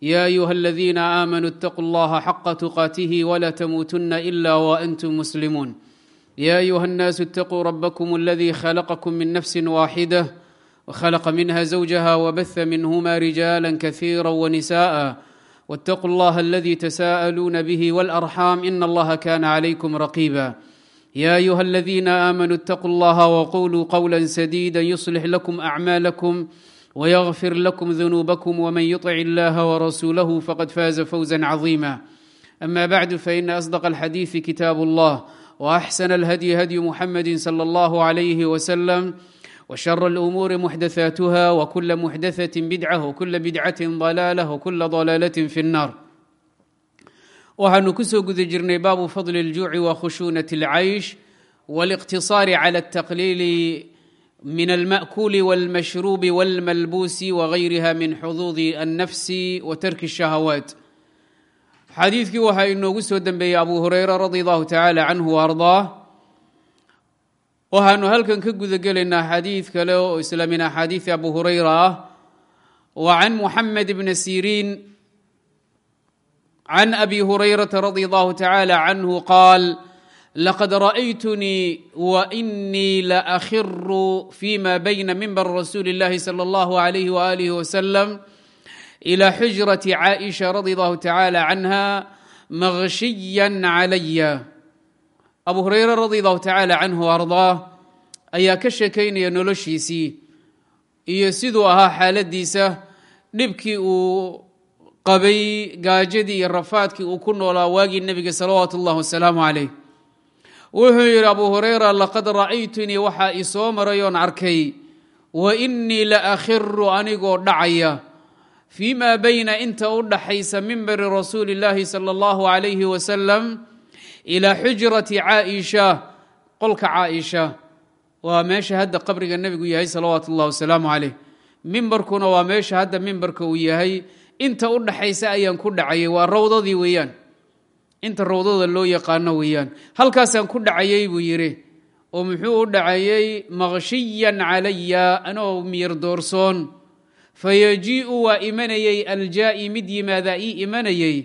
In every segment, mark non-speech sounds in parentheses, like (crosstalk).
ya ayuha اladiina aamanuu اtaquu اllaha xaqa tuqaatihi wla tamuutuna ila waantum muslimuun ya ayuha اnnaasu اtaquu rabakm اladii khalaqakm min nafsi waaxida wkhalaqa minha zawjaha wbaha minhuma rijaala kahiira wnisaءa wاtaquu اllaha اladii tsa'aluuna bih wاlarxam in اllaha kana claykum raqiba ya ayuha اladiina aamanuu اtaquu اllaha wquluu qowla sadiida yuslix lakum acmaalakum ويغفر لكم ذنوبكم ومن يطع الله ورسوله فقد فاز فوزا عظيما اما بعد فان اصدق الحديث كتاب الله واحسن الهدي هدي محمد صلى الله عليه وسلم وشر الامور محدثاتها وكل محدثه بدعه وكل بدعه ضلاله وكل ضلاله في النار waxaanu kusoo guda jirnay baabu fadli اljuuci wa khushuunat اlcaysh wاliqtiصaari clى الtaqliili min alma'kuuli wاlmashruubi wاlmalbuusi wagayriha min xuduudi الnafsi wa tarki الshahawaat xadiidkii waxaa inoogu soo dembeeyey abu hureyra radi allahu tacaala canhu ardaa waxaanu halkan ka guda gelaynaa xadiid kale oo isla min axaadiidi abu hureyra ah wa can muxamed bni siriin can abi hurayrata radi allahu tacaala canhu qaal laqad ra'aytunii wainii laakhiru fima bayna mimbar rasuuli اllahi salى اllahu alayh walih wasalam ila xujrati caaisha radi allahu tacaala canha maghshiya calaya abu hureyre radi allahu tacaala canhu ardaa ayaa ka sheekaynaya noloshiisii iyo siduu ahaa xaaladiisa dhibkii uu qabay gaajadii iyo rafaadkii uu ku noolaa waagii nebiga salawaatu اllah wasalaamu calayh wuxuu yidhi abu hurayra laqad ra'aytunii waxaa isoo soo maray oon arkay. Wa innii la akhiru anigoo dhacaya. Fii maa bayna inta u dhaxaysa mimbari rasuuli illaahi sala allahu calayhi wasalam ilaa xujrati caaisha qolka caaisha. Waa meesha hadda qabriga nebigu yahay salawaatu ullahi wasalaamu calayh. Mimbarkuna waa meesha hadda mimbarka uu yahay. Inta u dhaxaysa ayaan ku dhacayay waa rawdadii weeyaan inta rawdada loo yaqaano weeyaan. Halkaasaan ku dhacayay buu yidhi oo muxuu u dhacayay maqshiyan calaya anoo miyir doorsoon. Fayajii'u waa imanayey aljaa'i mid yimaadaa ii imanayey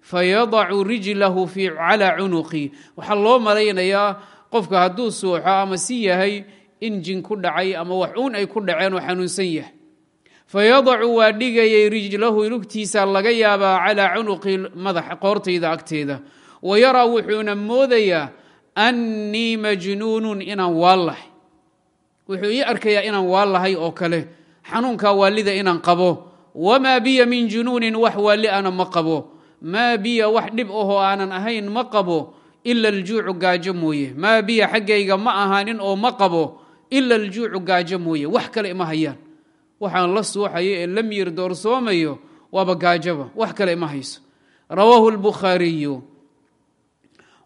fayadacu rijlahu calaa cunuqi. Waxaa loo malaynayaa qofka hadduu suuxo ama si yahay in jin ku dhacay ama wax uun ay ku dhaceen oo xanuunsan yahay fayadacu waa dhigayay rijlahu lugtiisa laga yaabaa calaa cunuqi madax qoortayda agteeda wa yaraa wuxuuna moodayaa annii majnuunun inaan waallahay wuxuu ii arkayaa inaan waallahay oo kale xanuunkaa waalida inaan qabo wamaa biya min junuunin wax waalli ana ma qabo maa biya wax dhib ahoo aanan ahayn ma qabo ila aljuucu gaajo mooye maa biya xaggayga ma ahaanin oo ma qabo ila aljuucu gaajo mooye wax kale ima hayaan waxaan la suuxayo ee la miyir doorsoomayo waaba gaajaba wax kale ima hayso rawaahu lbukhaariyu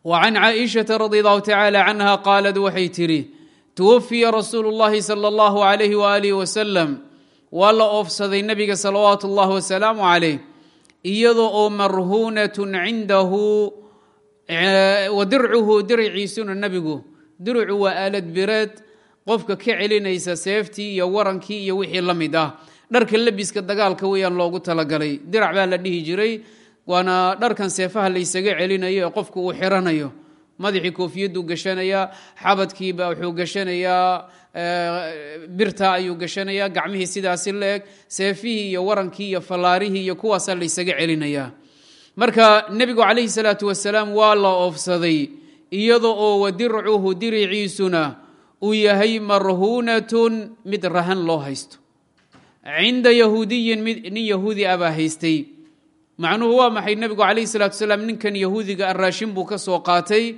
wa can caaishata radi allahu tacaala canha qaalad waxay tidhi tuwafiya rasuulu اllahi salى اllahu alayh waalih wasalam waa la oofsaday nebiga salawaatu اllahi wasalaamu calayh iyadoo oo marhuunatun cindahu wa dircuhu diriciisuna nebigu dircu waa aalad bireed qofka ka celinaysa seeftii iyo warankii iyo wixii la mid ah. Dharka lebiska dagaalka weyaan loogu talagalay. Dirac baa la dhihi jiray waana dharkan seefaha laysaga celinayo ee qofku uu xiranayo. Madaxii koofiyaduu gashanayaa xabadkiiba wuxuu gashanayaa birta ayuu gashanayaa gacmihii sidaasi la eg seefihii iyo warankii iyo fallaarihii iyo kuwaasaa laysaga celinayaa. Marka nebigu calayhi salaatu wasalaam waa la oofsaday iyada oo wadircuhu diriciisuna uu yahay marhuunatun mid rahan loo haysto. Cinda yahuudiyin nin yahuudi ah baa haystay. Macnuhu waa maxay? Nebigu calayhi salaatu wasalaam ninkan yahuudiga ah raashin buu ka soo qaatay.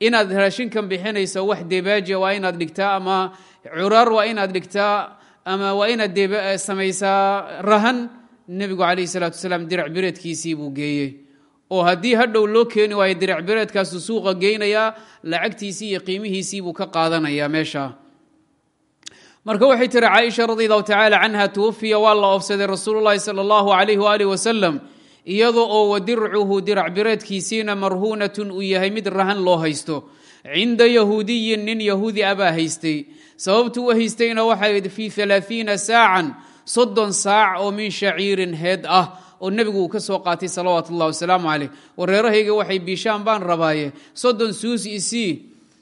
Inaad raashinkan bixinayso wax debaaja waa inaad dhigtaa ama curaar waa inaad dhigtaa ama waa inaad samaysaa rahan. Nebigu calayhi salaatu wasalaam dirac bireedkiisii buu geeyey oo haddii hadhow loo keeni waayo dirac bireedkaasuu suuqa geynayaa lacagtiisii iyo qiimihiisii buu ka qaadanayaa meesha. Marka waxay tiri caaisha radi allahu tacaala canha tuwafiya waa la oofsaday rasuulu llahi sala allahu alayh waalih wasalam iyadoo oo wadircuhu dirac bireedkiisiina marhuunatun uu yahay mid rahan loo haysto. Cinda yahuudiyin nin yahuudi a baa haystay. Sababtu u haystayna waxay fii alaaiina saacan soddon saac oo min shaciirin heed ah oo nebigu uu ka soo qaatay salawaatu ullahi wasalaamu caleyh wareerahayga waxay biishaan baan rabaaye. Soddon suus isii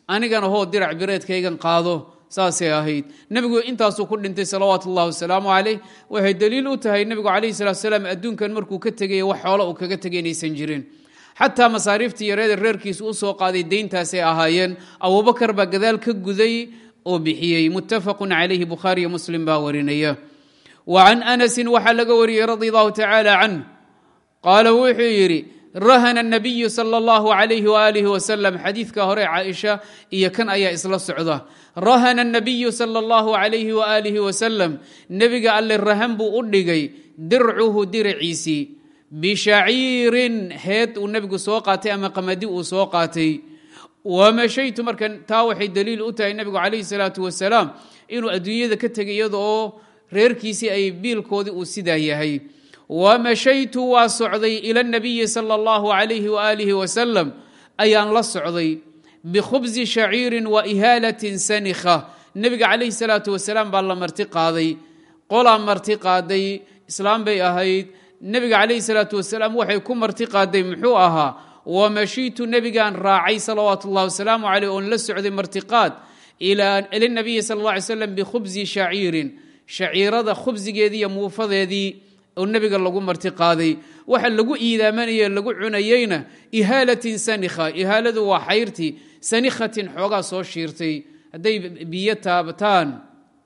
anigana hoo dirac bireedkaygan qaado saasay ahayd. Nebigu intaasuu ku dhintay salawaatu ullahi wasalaamu caleyh waxay daliil u tahay nebigu calayhi salatu salaam adduunkan markuu ka tegaya wax xoolo uu kaga tegay inaysan jirin. Xataa masaariiftii yareeda reerkiisa u soo qaaday deyntaasay ahaayeen. Abubakar baa gadaal ka guday oo bixiyey. Muttafaqun calayhi bukhaariyo muslim baa warinaya wa can anasin waxaa laga wariyey radi allahu tacaala canh qaala wuxuu yidhi rahana nabiyu sala allahu alayhi waalihi wasalam xadiidka hore caaisha iyo kan ayaa isla socda. Rahana nabiyu sala allahu alayhi waaalihi wasalam nebiga alle rahan buu u dhigay dircuhu diraciisii bishaciirin heed uu nebigu soo qaatay ama qamadi uu soo qaatay. Wamashaytu marka taa waxay daliil u tahay nebigu calayhi salaatu wasalaam inuu adduunyada ka tegay iyada oo reerkiisii ay biilkoodii uu sidaa yahay. Wamashaytu waa socday ila nabiyi sala allahu alayhi waaalihi wasalam ayaan la socday. Bikhubsi shaciirin wa ihaalatin sanikha nebiga calayhi salaatu wasalaam baa la marti qaaday. Qolaa marti qaaday islaam bay ahayd. Nebiga calayhi salaatu wasalaam waxay ku marti qaaday muxuu ahaa wamashiitu nebigaan raacay salawaatu wasalaamu caleyh oon la socday martiqaad ilanabiyi sal alla alay slam bikhubsi shaciirin shaciirada khubsigeedii iyo muufadeedii oo nebiga lagu marti qaaday. Waxa lagu iidaamanaya lagu cunayeyna ihaalatin sanikha. Ihaaladu waa xayrtii sanikhatin xoogaa soo shiirtay. Hadday biyo taabataan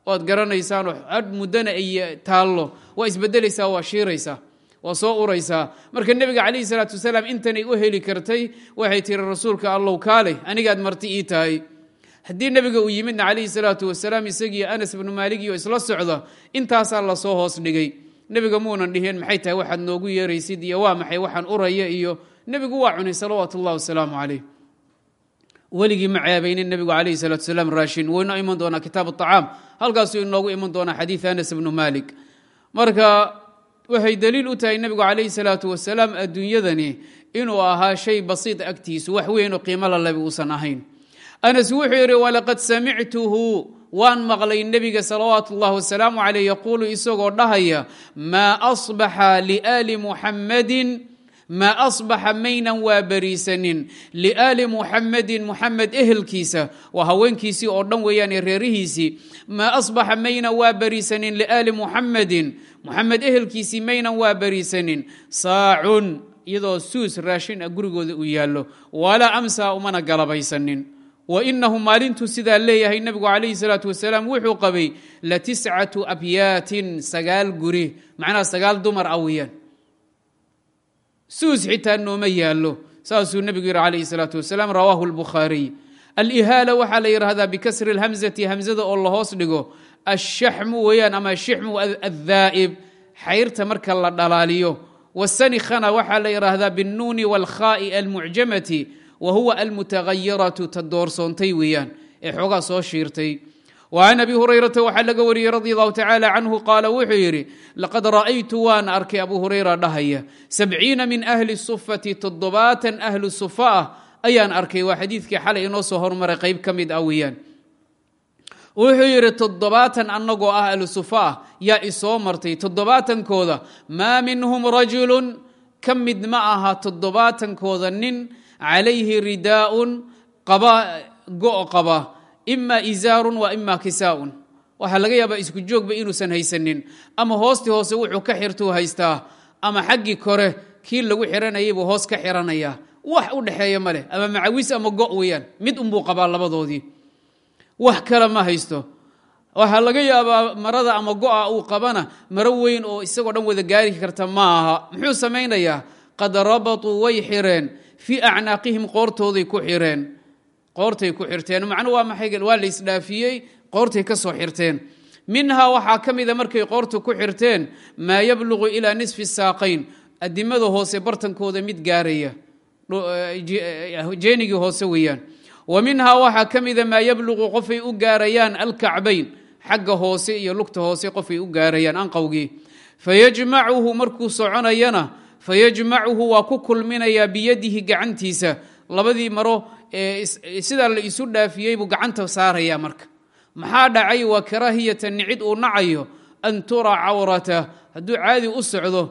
oad garanaysaan ad muddana ay taallo. Waa isbedelaysaa waa shiiraysaa waa soo uraysaa. Marka nebiga calayhi salaatu wasalaam intanay u heli kartay waxay tiri rasuulka allow kaaleh anigaad marti ii tahay haddii nebiga uu yimidna calayhi salaatu wasalaam isagii anas bnu maaligio isla socda intaasaa la soo hoos dhigay. Nebiga muunan dhiheen maxay tahay waxaad noogu yeeraysid iyo waa maxay waxaan uraya iyo nebigu waa cunay salawaatu ullahi wasalaamu caleyh weligii ma ceebaynin nebigu calayhi salaatu wasalaam raashin. Waynoo iman doonaa kitaab acaam halkaasuu inoogu iman doonaa xadiid anas bnu maalik. Marka waxay daliil u tahay nebigu calayhi salaatu wasalaam adduunyadani inuu ahaa shay basiid agtiisu wax weynoo qiimo lalebi uusan ahayn anas wuxuu yidhi walaqad samictuhu. Waan maqlay nebiga salawaatu ullahi wasalaamu caleyh yaquulu isagoo dhahaya maa asbaxa liaali muxammadin maa asbaxa maynan waa bariisanin. Liaali muxammadin muxamed ehelkiisa waa haweenkiisii oo dhan weeyaan ee reerihiisii. Maa asbaxa maynan waa bariisanin liaali muxammadin muxamed ehelkiisii maynan waa bariisanin. Saacun iyadoo suus raashin ah gurigooda uu yaallo. Walaa amsaa umana galabaysanin winahu maalintuu sidaa leeyahay nabigu calayhi salaatu wasalaam wuxuu qabay la tiscatu abyaatin sagaal guri macnaha sagaal dumar ah awiyaan suus xitaa nooma yaallo saasuu nebigu yidhi calayhi salaatu wasalaam rawaahu lbukhaariy alihaala waxaa la yidhaahdaa bikasri lhamzati hamzada oo la hoos dhigo ashaxmu weeyaan ama shixmu addaa'ib xayrta marka la dhalaaliyo. Wasanikhana waxaa la yidhaahdaa binnuuni walkhaa'i almucjamati wa huwa almutagayiratu ta weeyaan ee xoogaa soo shiirtay. Wa can abi hurayrata waxaa laga wariyey radi allahu tacaala canhu qaala wuxuu yidhi laqad ra'aytu waan arkay abu hurayra dhahaya. Sabciina min ahli sufati toddobaatan ahlu sufa ah ayaan arkay. Waa xadiidkii xalay inoo soo hormaray qayb ka mid ah weeyaan. Wuxuu yidhi toddobaatan annagoo ah ahlu sufa ah yaa isoo martay. Toddobaatankooda maa minhum rajulun ka mid ma aha toddobaatankooda nin calayhi ridaaun go' qaba ima izaarun wa ima kisaaun waxaa laga yaabaa isku joogba inuusan haysanin ama hoostii hoose wuxuu ka xirtuu haystaa ama xaggii kore kii lagu xiranayay buu hoos ka xiranayaa wax u dhexeeya ma leh ama macawis ama go' weeyaan mid unbuu qabaa labadoodii wax kale ma haysto waxaa laga yaabaa marada ama go'a uu qabana maro weyn oo isagoo dhan wada gaari karta ma aha muxuu samaynayaa qad rabatuu way xireen fii acnaaqihim qoortooday ku xireen. Qoortay ku xirteen. Macnuu waa maxay waa la isdhaafiyey qoortay ka soo xirteen. Minhaa waxaa ka mida markay qoorta ku xirteen maa yabluqu ilaa nisfi saaqayn. Adimada hoose bartankooda mid gaaraya. Jeenigii hoose weeyaan. Wa minhaa waxaa ka mida maa yabluqu qofay u gaarayaan alkacbayn. Xagga hoose iyo lugta hoose qofay u gaarayaan anqowgii fayajmacuhu markuu soconayana fayajmacuhu waa ku kulminayaa biyadihi gacantiisa. Labadii maro sidaa la isu dhaafiyey buu gacanta saaraya marka. Maxaa dhacay? Waa karaahiyata nicid uu nacayo an tura cawrata. Hadduu caadi u socdo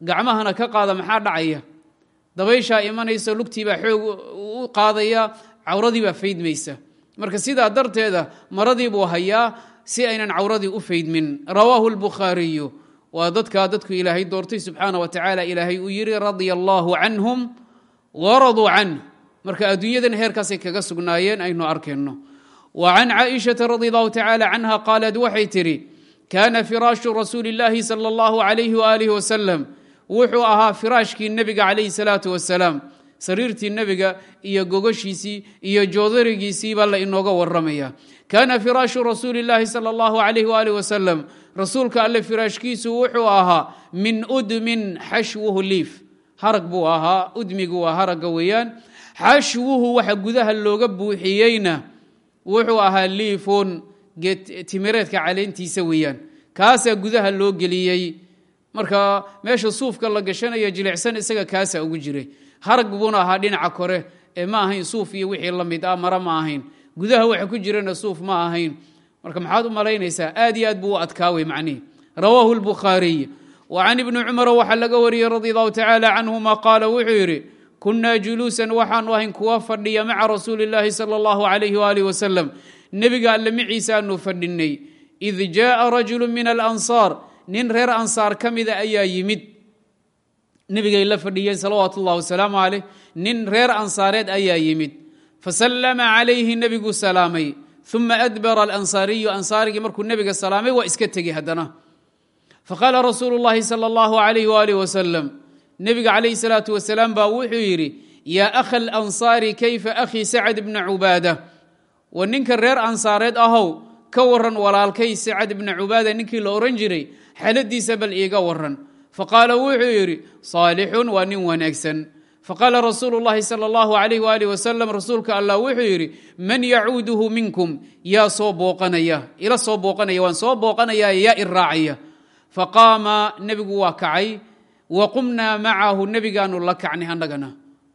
gacmahana ka qaada maxaa dhacaya? Dabayshaa imanaysa lugtiibaa xoog u qaadaya cawradiibaa faydmaysa. Marka sidaa darteeda maradii buu hayaa si aynan cawradii u faydmin. Rawaahu lbukhaariyu waa dadkaa dadku ilaahay doortay subxaana wa tacaala ilaahay uu yidhi radia allaahu canhum waraduu canh marka adduunyadana heerkaasay kaga sugnaayeen aynu arkayno wa can caaishata radi allahu tacaala canha qaalad waxay tidhi kaana firaashu rasuuli illaahi sala allahu alayhi waalihi wasalam. Wuxuu ahaa firaashkii nebiga calayhi salaatu wasalaam sariirtii nebiga iyo gogoshiisii iyo joodarigiisii la inooga waramaya kaana firaashu rasuuli illaahi sala allahu alayh waalih wasalam rasuulka alle firaashkiisu wuxuu ahaa min udmin xashwuhu liif. Harag buu ahaa udmigu waa haragga weeyaan. Xashwuhu waxa gudaha looga buuxiyeyna wuxuu ahaa liifun timireedka caleentiisa weeyaan. Kaasaa gudaha loo geliyey. Marka meesha suufka la gashanayo jilicsan isaga kaasaa ugu jiray harag buuna ahaa dhinaca kore. Ee ma ahayn suuf iyo wixii la mid ah mara ma ahayn. Gudaha waxa ku jirana suuf ma ahayn marka maxaad u malaynaysaa aad iyo aad buu u adkaawey macnihi rawaahu lbukhaariy wa ibni cumara waxaa laga wariyey radi allahu tacaala canhuma qaala wuxuu yidhi kunnaa juluusan waxaanu ahayn kuwa fadhiya maca rasuuli illaahi sala allahu alayhi waalih wasalam nebiga alle maciisaanu fadhinay id jaaa rajulu min alansaar. Nin reer ansaar ka mida ayaa yimid. Nebigay la fadhiyeen salawaatu wasalaamu caleyh nin reer ansaareed ayaa yimid. Fasallama calayhi nebigu salaamay uma adbara alansaariyu ansaarigii markuu nebiga salaamay waa iska tegey haddana faqaala rasuulu llahi sala allahu alayh waalih wasalam nebiga calayhi salaatu wasalaam baa wuxuu yidhi yaa akha alansaari kayfa akhii sacad bna cubaada wa ninka reer ansaareed ahow ka waran walaalkay sacad ibna cubaada ninkii la ohan jiray xaaladiisa bal iiga waran faqaala wuxuu yidhi saalixun waa nin wanaagsan faqaala rasuulu llahi sala allahu alayh waalih wasalam rasuulka allah wuxuu yidhi man yacuuduhu minkum yaa soo booqanaya ila soo booqanaya waan soo booqanaya yaa i raacaya. Faqaama nebigu waa kacay. Wa qumnaa macahu nebigaanu la kacnay annagana.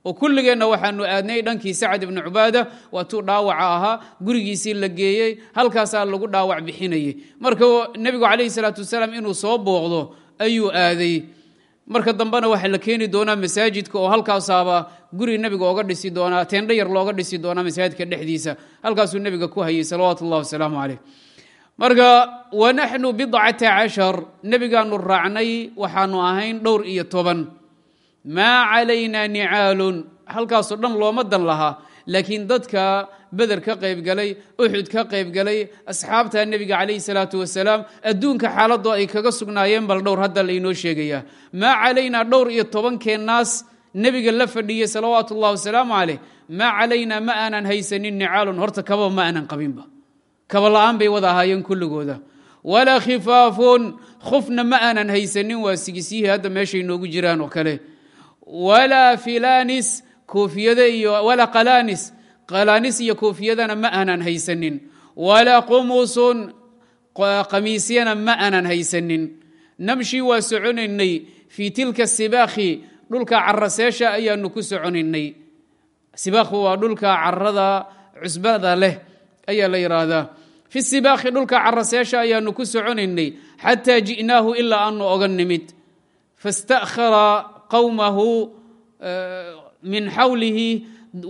Oo kulligeenna waxaanu aadnay dhankii sacad ibni cubaada waatuu dhaawaca ahaa gurigiisii la geeyey halkaasaa lagu dhaawac bixinayey marka nebigu calayhi salaatu wasalaam inuu soo booqdo ayuu aaday marka dambena waxaa la keeni doonaa masaajidka oo halkaasaaba guri nebiga oga dhisi doonaa teendho yar looga dhisi doonaa masaajidka dhexdiisa. Halkaasuu nebiga ku hayay salawaatu ullahi wasalaamu caleyh marka wanaxnu bidcata cashar nebigaanu raacnay waxaanu ahayn dhowr iyo toban. Maa calayna nicaalun halkaasoo dhan looma dan lahaa laakiin dadka beder ka qaybgalay uxud ka qaybgalay asxaabta nebiga calayhi salaatu wasalaam adduunka xaaladoo ay kaga sugnaayeen bal dhowr hadda laynoo sheegayaa maa calaynaa dhowr iyo tobankeennaas nebiga la fadhiyey salawaatu ullahi wasalaamu caleyh maa calaynaa ma aanan haysanin nicaalun horta kaba ma aanan qabinba. Kaba la'aan bay wada ahaayeen kulligooda. Walaa khifaafun khufna ma aanan haysanin waa sigisyihii hadda meeshay noogu jiraan oo kale. Walaa filanis koofiyada iyo walaa qalaanis qalaanis iyo koofiyadana ma aanan haysanin. Walaa qumusun qamiisyana ma aanan haysanin. Namshi waa soconaynay fii tilka sibaakhi dhulka caraseesha ayaanu ku soconaynay. Sibaakhu waa dhulka carada cusbada leh ayaa la yidhaahdaa fi sibaakhi dhulka caraseesha ayaanu ku soconaynay xataa ji'naahu ilaa aanu oga nimid. Fastakhara qawmahu min xawlihi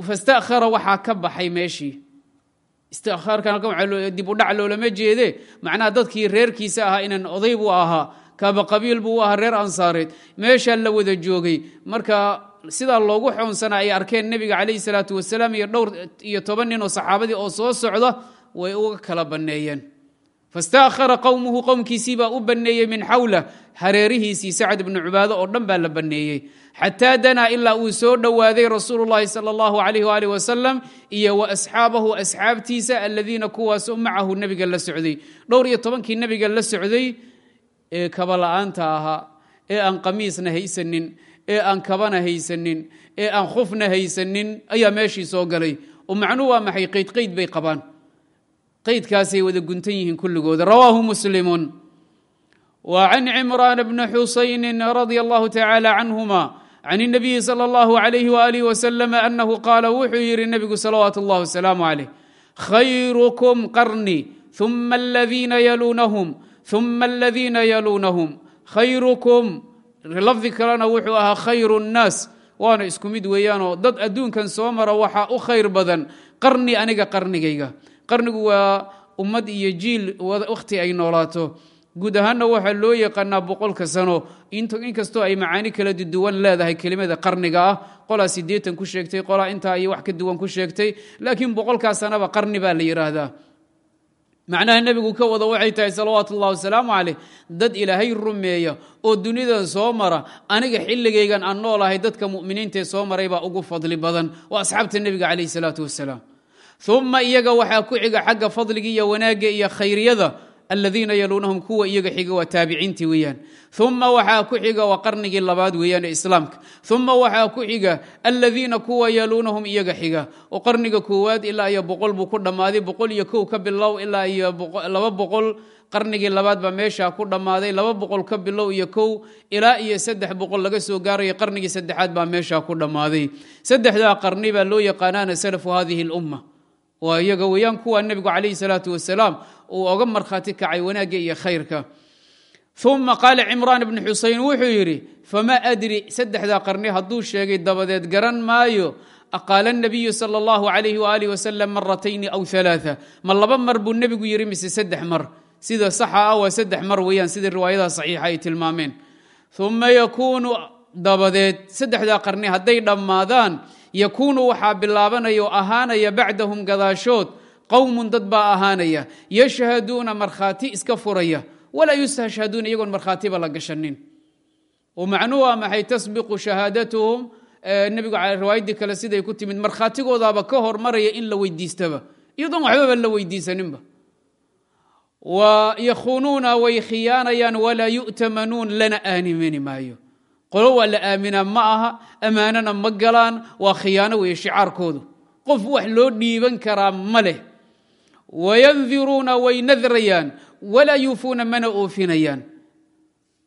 fastakhara waxaa ka baxay meeshii. Dib u dhac loolama jeede. Macnaha dadkii reerkiisa ahaa inan oday buu ahaa kaaba qabiil buu ahaa reer ansaareed. Meeshaa la wada joogay. Marka sidaa loogu xoonsanaa ay arkeen nebiga calayhi salaatu wasalaam iyo dhowr iyo toban nin oo saxaabadii oo soo socda way uga kala banneeyeen fastakhara qowmuhu qowmkiisiibaa u banneeyey min xawlah hareerihiisii sacad ibnu cubaado oo dhan baa la banneeyey xataa danaa ilaa uu soo dhowaaday rasuulu llahi sala allahu alayh waalih wasalam iyo wa asxaabahu asxaabtiisa aladiina kuwaasoo macahu nebiga la socday. Dhowr iyo tobankii nebiga la socday ee kabala'aanta ahaa ee aan qamiisna haysanin ee aan kabana haysanin ee aan khufna haysanin ayaa meeshii soo galay. Oo macnuhu waa maxay? Qaydqayd bay qabaan. Qaydkaasay wada guntan yihiin kulligooda. Rawaahu muslimun. Wa can cimraan bni xusayni radia allahu tacaala canhuma can الnabiyi salى اllahu alayh walih waslm anahu qaala wuxuu yihi nebigu salawaatu اllah wasalaamu calayh khayrukum qarni ثuma aladiina yaluunahum ثuma aladiina yaluunahum khayrukum lafdi kalena wuxuu ahaa khayru nnaas waana isku mid weeyaanoo dad adduunkan soo mara waxaa u khayr badan qarni aniga qarnigayga qarnigu waa ummad iyo jiil wakhti ay noolaato guud ahaanna waxaa loo yaqaanaa boqolka sano. Inkastoo ay macaani kala duwan leedahay kelimada qarniga ah qolaa sideetan ku sheegtay qolaa intaa iyo wax ka duwan ku sheegtay laakiin boqolkaa sanaba qarni baa la yidhaahdaa macnaha nebigu ka wada waxay tahay salawaatu wasalaamu caleyh dad ilaahay rumeeya oo dunidan soo mara aniga xilligaygan aan noolahay dadka mu'miniintaee soo maray baa ugu fadli badan waa asxaabta nebiga calayh salaatu wasalaam. Uma iyaga waxaa ku xiga xagga fadliga iyo wanaagga iyo khayriyada aladiina yaluunahum kuwa iyaga xiga waa taabiciintii weeyaan. Uma waxaa ku xiga waa qarnigii labaad weeyaan ee islaamka. Uma waxaa ku xiga aladiina kuwa yaluunahum iyaga xiga. Oo qarniga koowaad ilaa iyo boqol buu ku dhammaaday. Boqol iyo kow ka bilow ilaa iyo laba boqol. Qarnigii labaad baa meeshaa ku dhammaaday. Laba boqol ka bilow iyo kow ilaa iyo saddex boqol laga soo gaarayo qarnigii saddexaad baa meeshaa ku dhammaaday. Saddexdaa qarni baa loo yaqaanaana salafu hadihi lumma waa iyaga weeyaan kuwa nebigu calayhi salaatu wasalaam uu oga markhaati kacay wanaagga iyo khayrka. Uma qaala cimraan ibnu xuseyn wuxuu yidhi famaa adri saddexdaa qarni hadduu sheegay dabadeed garan maayo. Aqaala nabiyu sala allahu alayhi waaalih wasalam maratayni aw alaaa ma laba mar buu nebigu yidhi mise saddex mar. Sida saxa ah waa saddex mar weeyaan sida riwaayadaha saxiixa ay tilmaameen. Uma yakuunu dabadeed saddexdaa qarni hadday dhammaadaan yakuunu waxaa bilaabanaya oo ahaanaya bacdahum gadaashood qowmun dad baa ahaanaya yashhaduuna markhaati iska furaya walaa yustashhaduuna iyagoon markhaatiba la gashanin. Oo macnuhu waa maxay? Tasbiqu shahaadatuhum nebigu riwaayaddii kale siday ku timid markhaatigoodaaba ka hormaraya in la weydiistaba. Iyadoon waxbaba la weydiisaninba. Wa yakhunuuna way khiyaanayaan walaa yu'tamanuun lana aanimini maayo. Qolo waa la aaminaa ma aha ammaanana ma galaan waa khiyaano weeye shicaarkoodu. Qof wax loo dhiiban karaa ma leh wayandiruuna way nadrayaan walaa yuufuuna mana oofinayaan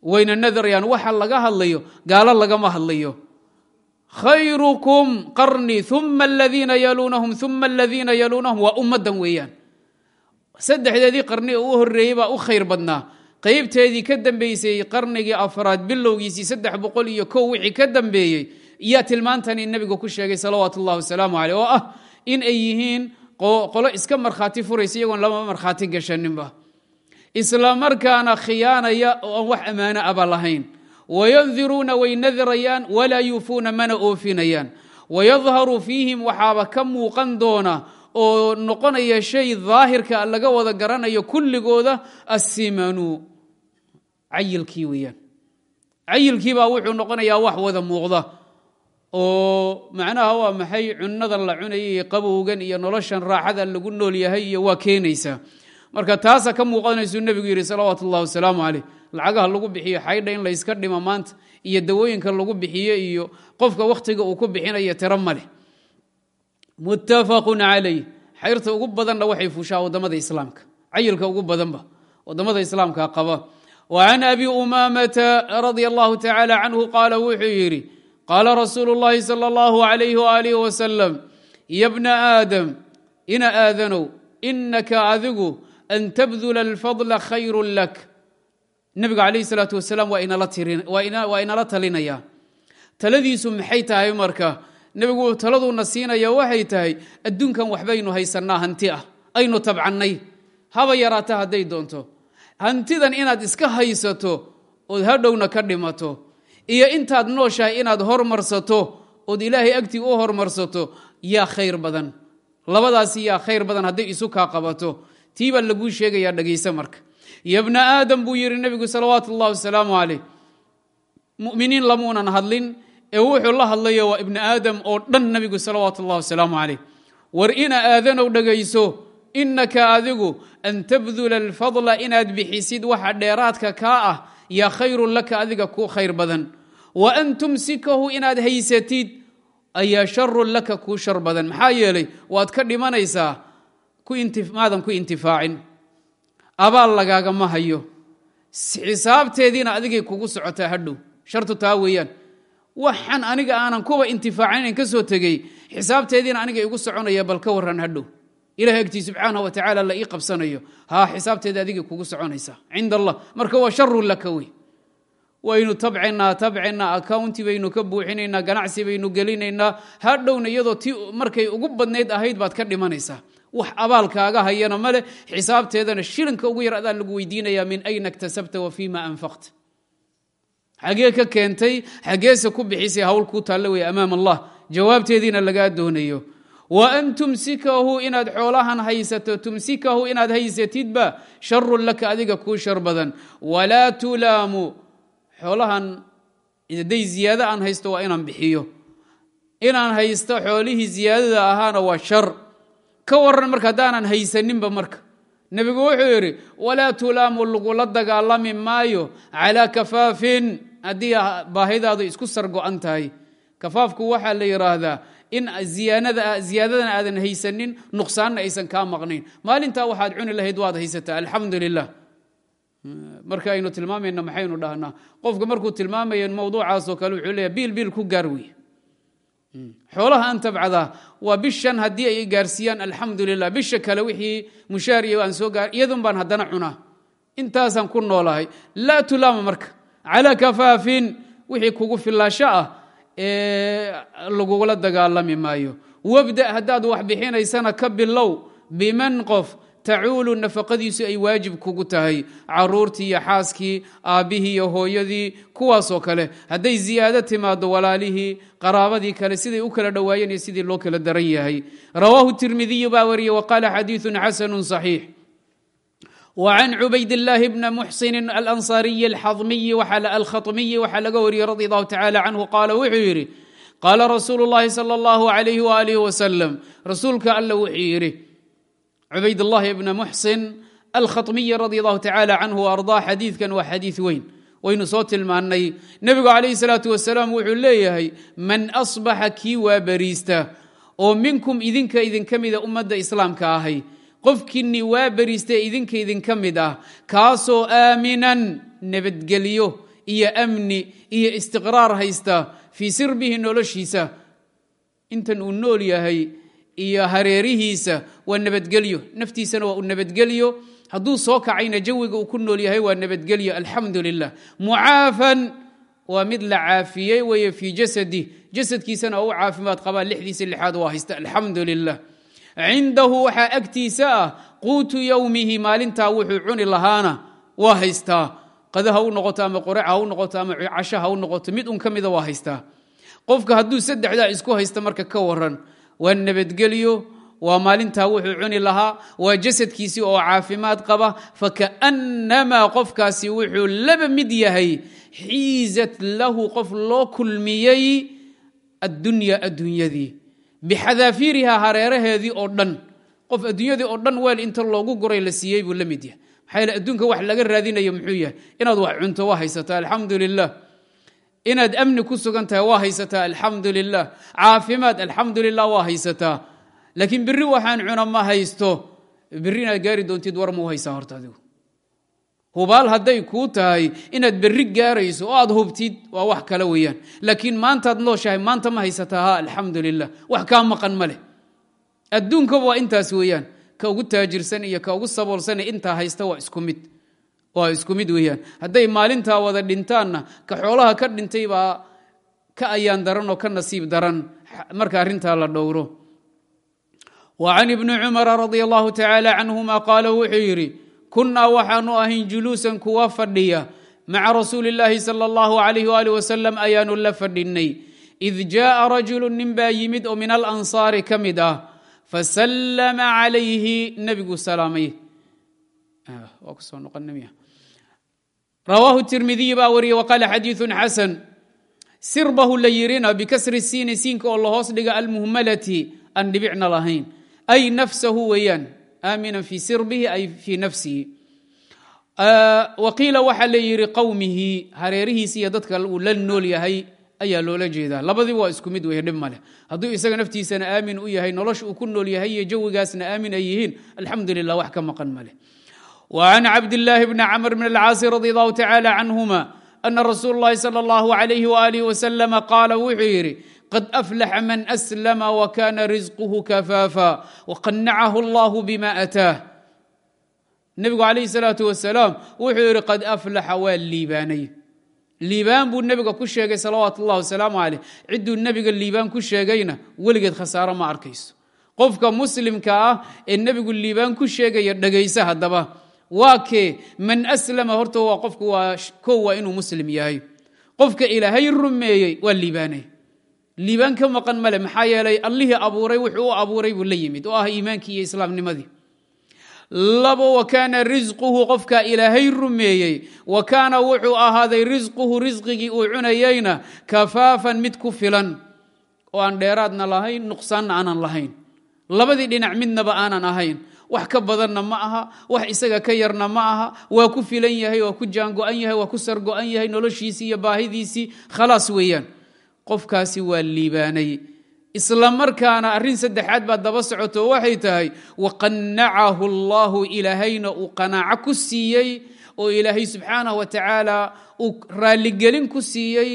wayna nadrayaan waxa laga hadlayo gaalo lagama hadlayo khayrukum qarni uma aladiina yaluunahum uma aladiina yaluunahum waa ummaddan weeyaan saddexdeedii qarni oo u horreeyey baa u khayr badnaa qaybteedii ka dambeysay qarnigii afraad bilowgiisii saddex boqol iyo kow wixii ka dambeeyey yaa tilmaantani nebigu ku sheegay salawaatu ullahi wasalaamu caleyh oo ah in ay yihiin qolo iska markhaati furaysa iyagoon lama markhaati gashaninba isla markaana khiyaanaya oo aan wax ammaano aba lahayn. Wayandiruuna way nadrayaan walaa yuufuuna mana oofinayaan. Wayadharu fiihim waxaaba ka muuqan doona oo noqonaya shay daahirka laga wada garanayo kulligooda assimanu cayilkii weeyaan. Cayilkiibaa wuxuu noqonayaa wax wada muuqda oo macnaha waa maxay cunadan la cunaya iyo qabowgan iyo noloshan raaxada lagu nool yahay iyo waa keenaysaa marka taasa ka muuqanaysuu nebigu yidhi salawaatu ullahi wasalaamu caleyh. Lacagaha lagu bixiyo xaydha in layska dhimo maanta iyo dawooyinka lagu bixiyo iyo qofka wakhtiga uu ku bixinayo tiro ma muttafaqun calayh xayrta ugu badanna waxay fushaa waddamada islaamka. Cayilka ugu badanba waddamada islaamka qaba. Wa can abi umaamata radia allahu tacaala canhu qaala wuxuu yidhi qaala rasuulu llahi sala allahu alayh waalih wasalam ya bna aadam ina aadanow inaka adigu an tabdula alfadla khayru lak nebiga calayhi salaatu wasalaam waa inala talinaya taladiisu maxay tahay marka nebigu taladuuna siinaya waxay tahay adduunkan waxbaynu haysannaa hanti ah aynu tabcannay haba yaraata hadday doonto hantidan inaad iska haysato ood hadhowna ka dhimato iyo intaad nooshahay inaad hormarsato ood ilaahay agtii u hormarsato yaa khayr badan. Labadaasi yaa khayr badan hadday isu kaa qabato. Tii laguu sheegayaa dhegayse marka. Yo bna aadam buu yidhi nebigu salawaatu ullahi wasalaamu caleyh muminiin lamuunan hadlin ee wuxuu la hadlayo waa ibni aadam oo dhan nebigu salawaatu ullahi wasalaamu caleyh war ina aadanow dhegayso innaka adigu an tabdula alfadla inaad bixisid waxa dheeraadka kaa ah yaa khayrun laka adiga kuu khayr badan. Wa an tumsikahu inaad haysatid. Ayaa sharun laka kuu shar badan. Maxaa yeelay waad ka dhimanaysaa maadan ku intifaacin. Abaal lagaagama hayo. Xisaabteediina adigay kugu socotaa hadhow. Shartu taa weeyaan. Waxaan aniga aanan kuba intifaacinayn ka soo tegey. Xisaabteediina aniga igu soconaya bal ka waran hadhow ilahay agtii subxaana wa la ii qabsanayo. Haa xisaabteeda adigay kugu soconaysaa cinda allah. Marka waa sharun laka wey. Waynu tabcinaa tabcinaa. Accounti baynu ka buuxinaynaa ganacsi baynu gelinaynaa. Hadhowna iyadoo ti markay ugu badnayd ahayd baad ka dhimanaysaa. Wax abaalkaaga hayana male xisaabteedana shilinka ugu yar adaa lagu weydiinayaa min ayna iktasabta wa fima anfaqta. Xagee ka keentay xageese ku bixisay hawl kuu taalla wey amaam allah. Jawaabteediina lagaa doonayo wa an tumsikahu inaad xoolahan haysato tumsikahu inaad haysatidba sharun laka adiga kuu shar badan walaa tulaamu xoolahan haday ziyaado aan haysto waa inaan bixiyo inaan haysto xoolihii ziyaadada ahaana waa shar ka waran marka haddaanan haysaninba marka nebigu wuxuu yidhi walaa tulaamu lagula dagaalami maayo calaa kafaafin haddii baahidaadu isku sargo-an tahay kafaafku waxaa la yidhaahdaa in ziyaadadan aadan haysanin nuqsaanna aysan kaa maqnayn. Maalintaa waxaad cuni lahayd waad haysataa alxamdu marka aynu tilmaamayna maxaynu dhahnaa? Qofka markuu tilmaamaya mawduucaasoo kale wuxuu leeya biil biil ku gaar xoolaha aan tabcadaa waa bishan haddii ay gaarsiiyaan alxamdu bisha kale wixii mushaar iyo aan soo gaar iyadun baan haddana cunaa. Intaasaan ku noolahay. Laa tulaama marka. Calaa kafaafin wixii kugu filaasho ah lagugula dagaalami maayo. Wabda haddaad wax bixinaysana ka bilow biman qof tacuulu nafaqadiisu ay waajib kugu tahay. Caruurtii iyo xaaskii aabbihii iyo hooyadii kuwaasoo kale. Hadday ziyaado timaado walaalihii qaraabadii kale siday u kala dhowaayeen iyo sidii loo kala daran yahay. Rawaahu tirmidiyu baa wariyey waqaala xadiiثu xasanu صaxiix وعن cubayd اللahi بn mxsin alanصariyi alxadmiyi alkhaطmiyi waxaa laga wariyey radi allahu tacala canhu qaala wuxuu yidhi qaala rasuulu اllahi salى اllahu عalayh walih waslm rasuulka alla wuxuu yidhi cubayd اllahi bna muxsin alkhaطmiyi radi allahu tacala canhu ardaa xadiidkan waa xadiid weyn waynu soo tilmaannay nebigu calayh الsalaaةu wasalaam wuxuu leeyahay man asbaxa kii waa beriista oo minkum idinka idinka mida ummadda islaamka ahay qofkiinni waa beriista idinka idinka mid ah kaasoo aaminan nabadgelyo iyo amni iyo istiqraar haysta fii sirbihi noloshiisa. Intan uu nool yahay iyo hareerihiisa waa nabadgelyo. Naftiisana waa u nabadgelyo. Hadduu soo kacayna jawiga uu ku nool yahay waa nabadgelyo alxamdu lilah mucaafan waa mid la caafiyey weeye fii jasadi. Jasadkiisana oo u caafimaad qabaa lixdiisa lixaad waa haysta alxamdu lilah cindahu waxaa agtiisa ah quutu yowmihi maalintaa wuxuu cuni lahaana waa haystaa qada u noqoto ama qoreca ha u noqoto ama casho u noqoto mid un ka mida waa haystaa qofka hadduu saddexdaa isku haysta marka ka waran waa nabadgelyo waa maalintaa wuxuu cuni lahaa waa jasadkiisii oo caafimaad qaba fakaannamaa qofkaasi wuxuu laba mid yahay xiizat lahu qof loo kulmiyey addunya adduunyadii bixadaafiiriha hareeraheedii oo dhan. Qof adduunyadii oo dhan weel inta loogu guray la siiyey buu la mid yahay. Maxaa adduunka wax laga raadinayo muxuu yahay inaad wax cunto waa haysataa alxamdu lilah inaad amni ku sugan tahay waa haysataa alxamdu lilah caafimaad alxamdu lilah waa haysataa. Laakiin biri waxaan cuna ma haysto. Biri gaari doontid war mau haysaa horta adigu hubaal hadday kuu tahay inaad berri gaarayso oo aad hubtid waa wax kale weeyaan. Laakiin maantaad nooshahay maanta ma haysataa ha alxamdu lilah wax kaa maqan ma leh. Adduunkaba waa intaas weeyaan. Ka ugu taajirsan iyo ka ugu saboolsana intaa haysta waa isku mid. Waa isku mid weeyaan. Hadday maalintaa wada dhintaanna ka xoolaha ka dhintay baa ka ayaan daran oo ka nasiib daran. Marka arrintaa la dhowro. Wa can ibni cumara radi allahu tacaala canhuma qaala wuxuu yidhi kunnaa waxaanu ahayn juluusan kuwa fadhiya maca rasuuli illaahi sala allahu alayh waalih wasalam ayaanu la fadhinnay. Id jaaa rajulu nin baa yimid oo min alansaari ka mid ah fasallama calayhi nebigu salaamay. Rawaahu tirmidiy baa wariyey waqaala xadiiثun xasan. Sirbahu la yirina bikasri siini siinka oo lahoos dhiga almuhmalati aan dhibicna lahayn. Ay nafsahu weeyaan aaminan fii sirbihi ay fii nafsihi waqiila waxaa la yidhi qowmihi hareerihiisi iyo dadka uu la nool yahay ayaa loola jeedaa labadiiba waa isku mid wey dhib maleh hadduu isaga naftiisana aamin u yahay nolosha uu ku nool yahay iyo jawigaasna aamin ay yihiin alxamdu lilah wax ka maqan maleh وعن cبد اللh بن cمر بن الcاaص رضي الله تعالى عنهma أن رsuuل اللhi صلى الله عليه وآله وسلم قاaل wuxuu yidhi qad aflaxa man aslama wakana risquhu kafaafa waqanacahu allahu bima ataah nebigu calayhi salaatu wasalaam wuxuu yidhi qad aflaxa waa liibaanay liibaan buu nebiga ku sheegay salawaat ullahi wasalaamu caleyh cidduu nebiga liibaan ku sheegayna weligeed khasaaro ma arkayso qofka muslimka ah ee nebigu liibaan ku sheegaya dhegaysa haddaba waa kee man aslama horta waa qofku waa liibaan ka maqan male maxaa yeelay allihii abuuray wuxuu u abuuray buu la yimid. Oo ah iimaankii iyo islaamnimadii. Labo wa kaana risquhu qofka ilaahay rumeeyey. Wa kaana wuxuu ahaaday risquhu risqigii uu cunayeyna kafaafan mid ku filan. Oo aan dheeraadna lahayn nuqsaanna aanan lahayn. Labadii dhinac midnaba aanan ahayn. Wax ka badanna ma aha wax isaga ka yarna ma aha. Waa ku filan yahay waa ku jaango-an yahay waa ku sargo-an yahay noloshiisii iyo baahidiisii. Khalaas weeyaan qofkaasi waa liibaanay. Isla markaana arrin saddexaad baa daba socoto waxay tahay waqannacahu allahu ilaahayna uu qanaaco ku siiyey oo ilaahay subxaanah wa tacaala uu raalligelin ku siiyey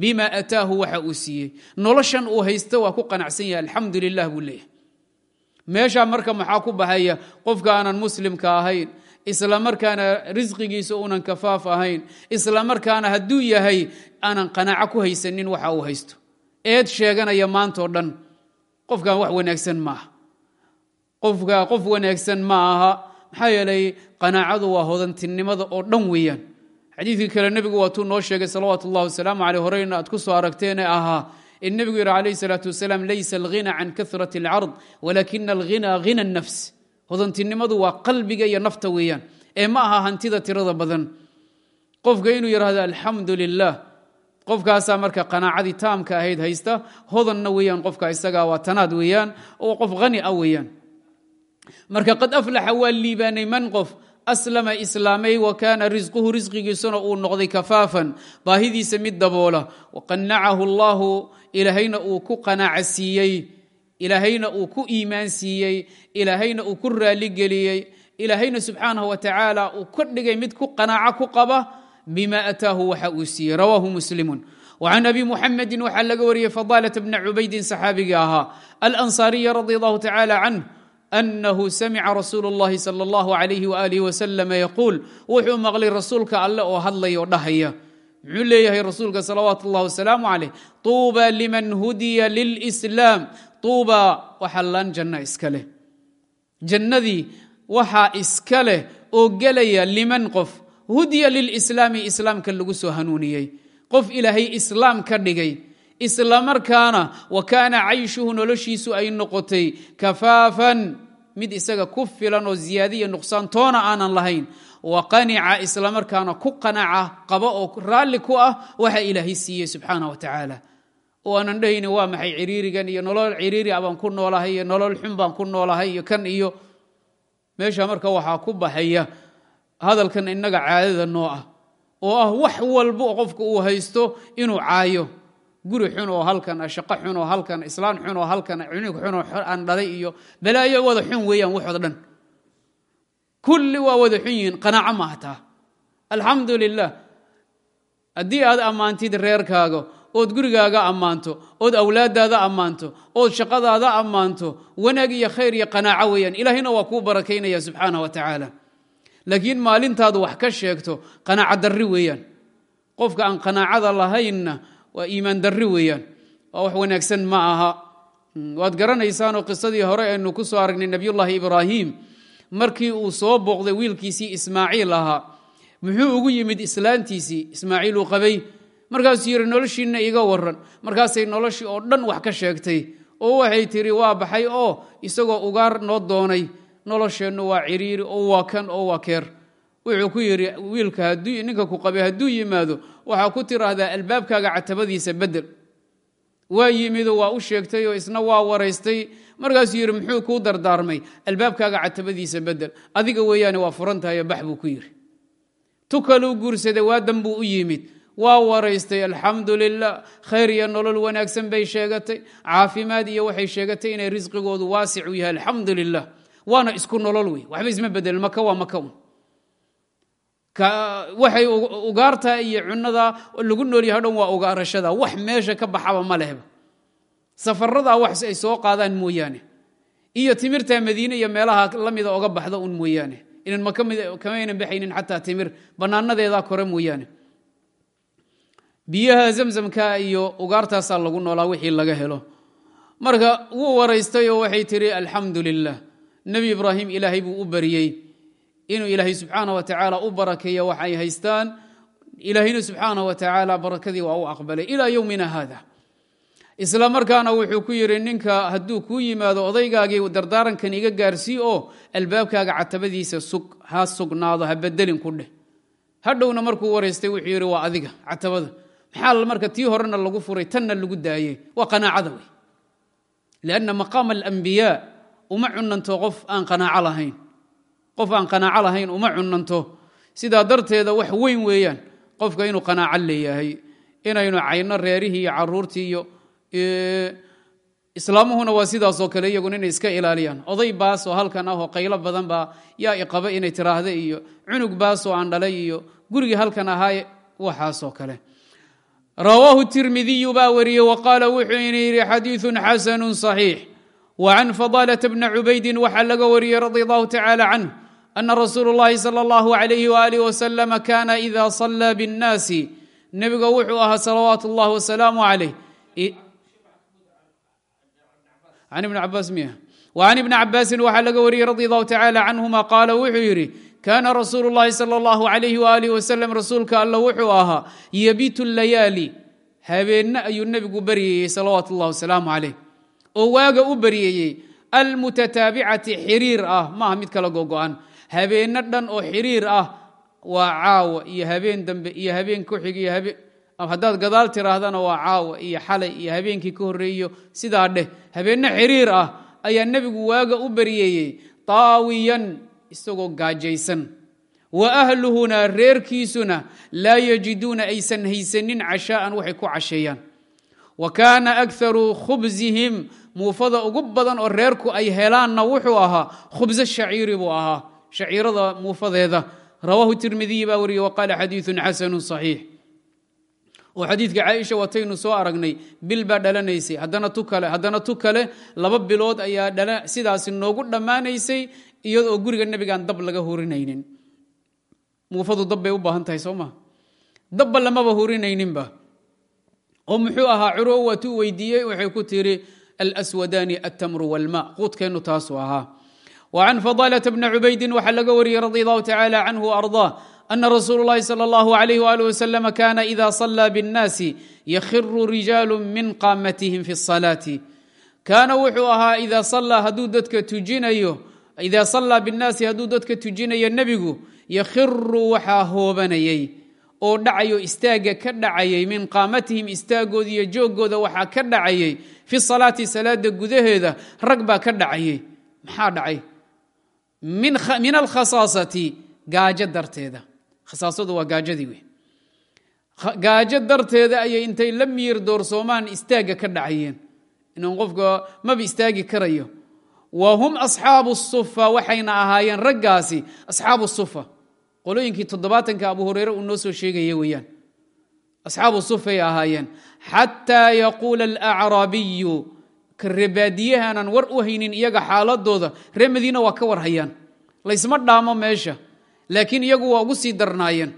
bima ataahu waxa uu siiyey. Noloshan uu haysto waa ku qanacsan yahay alxamdu lilah buu leeyahay. Meeshaa marka maxaa ku baxaya qofka aanan muslimka ahayn isla markaana risqigiisa uunan kafaaf ahayn isla markaana hadduu yahay aanan qanaaco ku haysanin waxa uu haysto. Eed sheeganaya maantao dhan qofkan wax wanaagsan maaha qofka qof wanaagsan ma aha maxaa yeelay qanaacadu waa hodantinimada oo dhan weeyaan. Xadiidkii kale nebigu waatuu noo sheegay salawaatu ullahi wasalaamu caleyh horeyna aad ku soo aragteene ahaa in nebigu yidhi calayh salaatu wasalaam laysa alghina can kahrati alcard walakina alghina hina nafs hodantinimadu waa qalbiga iyo nafta weeyaan. Ee ma aha hantida tirada badan. Qofka inuu yidhaahdo alxamdu lilah qofkaasaa marka qanaacadii taamka ahayd haysta hodanna weeyaan qofka isaga waa tanaad weeyaan oo qof hani a weeyaan. Marka qad aflaxa waa liibaanay man qof aslama islaamay wa kaana risquhu risqigiisuna uu noqday kafaafan baahidiisa mid daboola. Waqanacahu allahu ilaahayna uu ku qanaaca siiyey ilaahayna uu ku iimaan siiyey ilaahayna uu ku raaligeliyey ilaahayna subxaanahu wa tacaala uu ka dhigay mid ku qanaaco ku qaba bima ataahu waxa uu siiyey rawaahu muslimun وcan abi muxamedi waxaa laga wariyey fadalة bna cubaydin saxaabigii ahaa alanصaariya radi allahu tacala canh anahu samica rasuulu اllahi salى اllahu alayh walih waslm yaquul wuxuu maqlay rasuulka alle oo hadlaya oo dhahaya muxuu leeyahay rasuulka salawaatu اllah wasalaamu calayh tuuba liman hudiya lilslaam tuuba waxaa laan janna iska leh jannadii waxaa iska leh oo gelaya liman qof hudiya lilslaami islaamka lagu soo hanuuniyey qof ilaahay islaam ka dhigay isla markaana wa kaana cayshuhu noloshiisu ay noqotay kafaafan mid isaga ku filan oo ziyaadiya nuqsaan toona aanan lahayn wa qanica isla markaana ku qanaca qaba oo raalli ku ah waxa ilaahay siiyey subxaana wa tacaala oo aanan dhahayni waa maxay ciriirigan iyo nolol ciriiri abaan ku noolahay iyo nolol xun baan ku noolahay iyo kan iyo meesha marka waxaa ku baxaya hadalkan innaga caadada noo ah oo ah wax walba oo qofka uu haysto inuu caayo. Guri xun oo halkan shaqo xun oo halkan islaan xun oo halkan cunug xun oo aan dhalay iyo balaayo wada xun weeyaan waxooda dhan. Kulli waa wada xun yihiin qanaaco ma hataa alxamdu lilah haddii aad ammaantid reerkaaga ood gurigaaga ammaanto ood awlaadaada ammaanto ood shaqadaada ammaanto wanaag iyo khayr iyo qanaaco weeyaan. Ilaahayna waa kuu barakaynaya subxaana wa tacaala. Laakiin maalintaadu wax ka sheegto qanaaco darri weeyaan. Qofka aan qanaacada lahaynna waa iimaan darri weeyaan. Waa wax wanaagsan ma aha. Waad garanaysaanoo qisadii hore aynu ku soo aragnay nebiyullaahi ibraahim markii uu soo booqday wiilkiisii ismaaciil ahaa muxuu ugu yimid islaantiisii ismaaciil uu qabay markaasuu yidhi noloshiinna iga waran markaasay noloshii oo dhan wax ka sheegtay. Oo waxay tidhi waa baxay oo isagoo ugaar noo doonay. Nolosheennu waa ciriiri oo waa kan oo waa keer. Wuxuu ku yidhi wiilka ninka ku qabay hadduu yimaado waxaa ku tiraahdaa albaabkaaga catabadiisa bedel waa yimido waa u sheegtay oo isna waa waraystay. Markaasuu yidhi muxuu kuu dardaarmay? Albaabkaaga catabadiisa bedel adiga weeyaane waa furan tahayo bax buu ku yidhi tu kaluu guursaday waa danbuu u yimid waa waraystay alxamdu lilah khayr iyo nolol wanaagsan bay sheegatay. Caafimaad iyo waxay sheegatay inay risqigoodu waasic u yahay alxamdu lilah waana isku nolol wey waxba isma bedel maka waa maka un waxay ugaarta iyo cunada lagu noolyahay dhan waa ugaarashada. Wax meesha ka baxaba ma lehba. Safarada wax ay soo qaadaan mooyaane. Iyo timirta madiine iyo meelaha lamida oga baxda un mooyaane. Inan makamaynan baxaynin xataa timir. Banaanadeeda kore mooyaane biyaha zamzamka iyo ugaartaasaa lagu noolaa wixii laga helo. Marka wuu waraystay oo waxay tihi alxamdu lilah nebi ibraahim ilaahay buu u baryey inuu ilaahay subxaana wa tacaala u barakeeya waxay haystaan ilaahayna subxaana wa tacaala barakadii waa u aqbalay ilaa yowmina haada. Isla markaana wuxuu ku yidhi ninka hadduu kuu yimaado odaygaagii dardaarankan iga gaarsii oo albaabkaaga catabadiisa sug ha sugnaado ha bedelin ku dheh. Hadhowna markuu waraystay wuxuu yidhi waa adiga catabada maxaa marka tii horena lagu furay tanna lagu daayey. Waa qanaacada wey lianna maqaama alambiyaa uma cunanto qof aan qanaaco lahayn. Qof aan qanaaco lahayn uma cunanto sidaa darteeda wax weyn weeyaan qofka inuu qanaaco leeyahay inaynu cayno reerihii iyo caruurtii iyo islaamuhuna waa sidaasoo kale iyaguna inay iska ilaaliyaan. Oday baas oo halkan ah oo qaylo badan baa yaa iqaba inay tiraahda iyo cunug baas oo aan dhalay iyo gurigii halkan ahaa waxaasoo kale rawaahu tirmidiyu baa wariyey wa qaala wuxuu ina yidhi xadiiثu xasanu صaxiix وcan fadalة bna cubaydin waxaa laga wariyey radi allahu tacalى canh ana rasuul اllahi salى اllah عalayh walih waslm kana ida صlى bالnaasi nebiga wuxuu ahaa salawaat اllah wasalaamu عalayh an ibni cabaas miya وcan ibni cabaasin waxaa laga wariyey radi allahu tacalى canهuma qaala wuxuu yidhi kaana rasuulu اllahi salى اllahu عalayh walih waslm rasuulka alla wuxuu ahaa yabitu layaali habeenna ayuu nebigu baryayey salawaat اllah wasalaamu عalayh oo waaga u baryayey almutataabicati xiriir ah maaha mid kala gogo'an habeenno dhan oo xiriir ah waa caawa iyo habeen dambe iyo habeen ku xig iyo habeen haddaad gadaal tiraahdana waa caawa iyo xalay iyo habeenkii ka horreeyo sidaa dheh habeenno xiriir ah ayaa nebigu waaga u baryayey taawiyan isagoo gaajaysan. Wa ahluhuna reerkiisuna laa yajiduuna aysan haysanin cashaa'an waxay ku casheeyaan. Wa kaana akharu khubsihim muufada ugu badan oo reerku ay helaanna wuxuu ahaa khubso shaciiri buu ahaa shaciirada muufadeeda. Rawaahu tirmidiyi baa wariyey wa qaala xadiiثun xasanu صaxiix oo xadiidka caaisha wataynu soo aragnay bil baa dhalanaysay. Haddana tu kale laba bilood ayaa sidaasi noogu dhammaanaysay iyadoo guriga nebigaan dab laga hurinaynin muufadu dab bay u baahan tahay soo maa dabba lamaba hurinayninba oo muxuu ahaa curo waatuu weydiiyey waxay ku tiri alswadaani altamru walma quudkeennu taasuu ahaa وcan fضالة بن cubaydin waxaa laga wariyey radي الlه tacalى cnه وأrضاه أna rasuul الlahi slى الlه عlيه وaلiه وsلم kana إida صlى bالناasi ykhiru rijaalu min qamatihim fi الصلاaةi kaana wuxuu ahaa ida صlىa hadduu dadka tujinayo ida sallaa binnaasi hadduu dadka tujinayo nebigu yakhiru waxaa hoobanayay oo dhacay oo istaagga ka dhacayay min qaamatihim istaaggooda iyo jooggooda waxaa ka dhacayay fi salaati salaada gudaheeda rag baa ka dhacayay maxaa dhacay min alkhasaasati gaajo darteeda khasaasadu waa gaajadii wey gaajo darteeda ayay intay la miyir doorsoomaan istaagga ka dhacayeen inuu qofka maba istaagi karayo wa hum asxaabu sufa waxayna ahaayeen raggaasi asxaabu sufa qolooyinkii toddobaatanka abu hureyre uu noo soo sheegaya weeyaan. Asxaabu sufay ahaayeen. Xataa yaquula alacraabiyu ka reebaadiyahaanaan war u haynin iyaga xaaladooda ree madiina waa ka war hayaan laysma dhaamo meesha laakiin iyagu waa ugu sii darnaayeen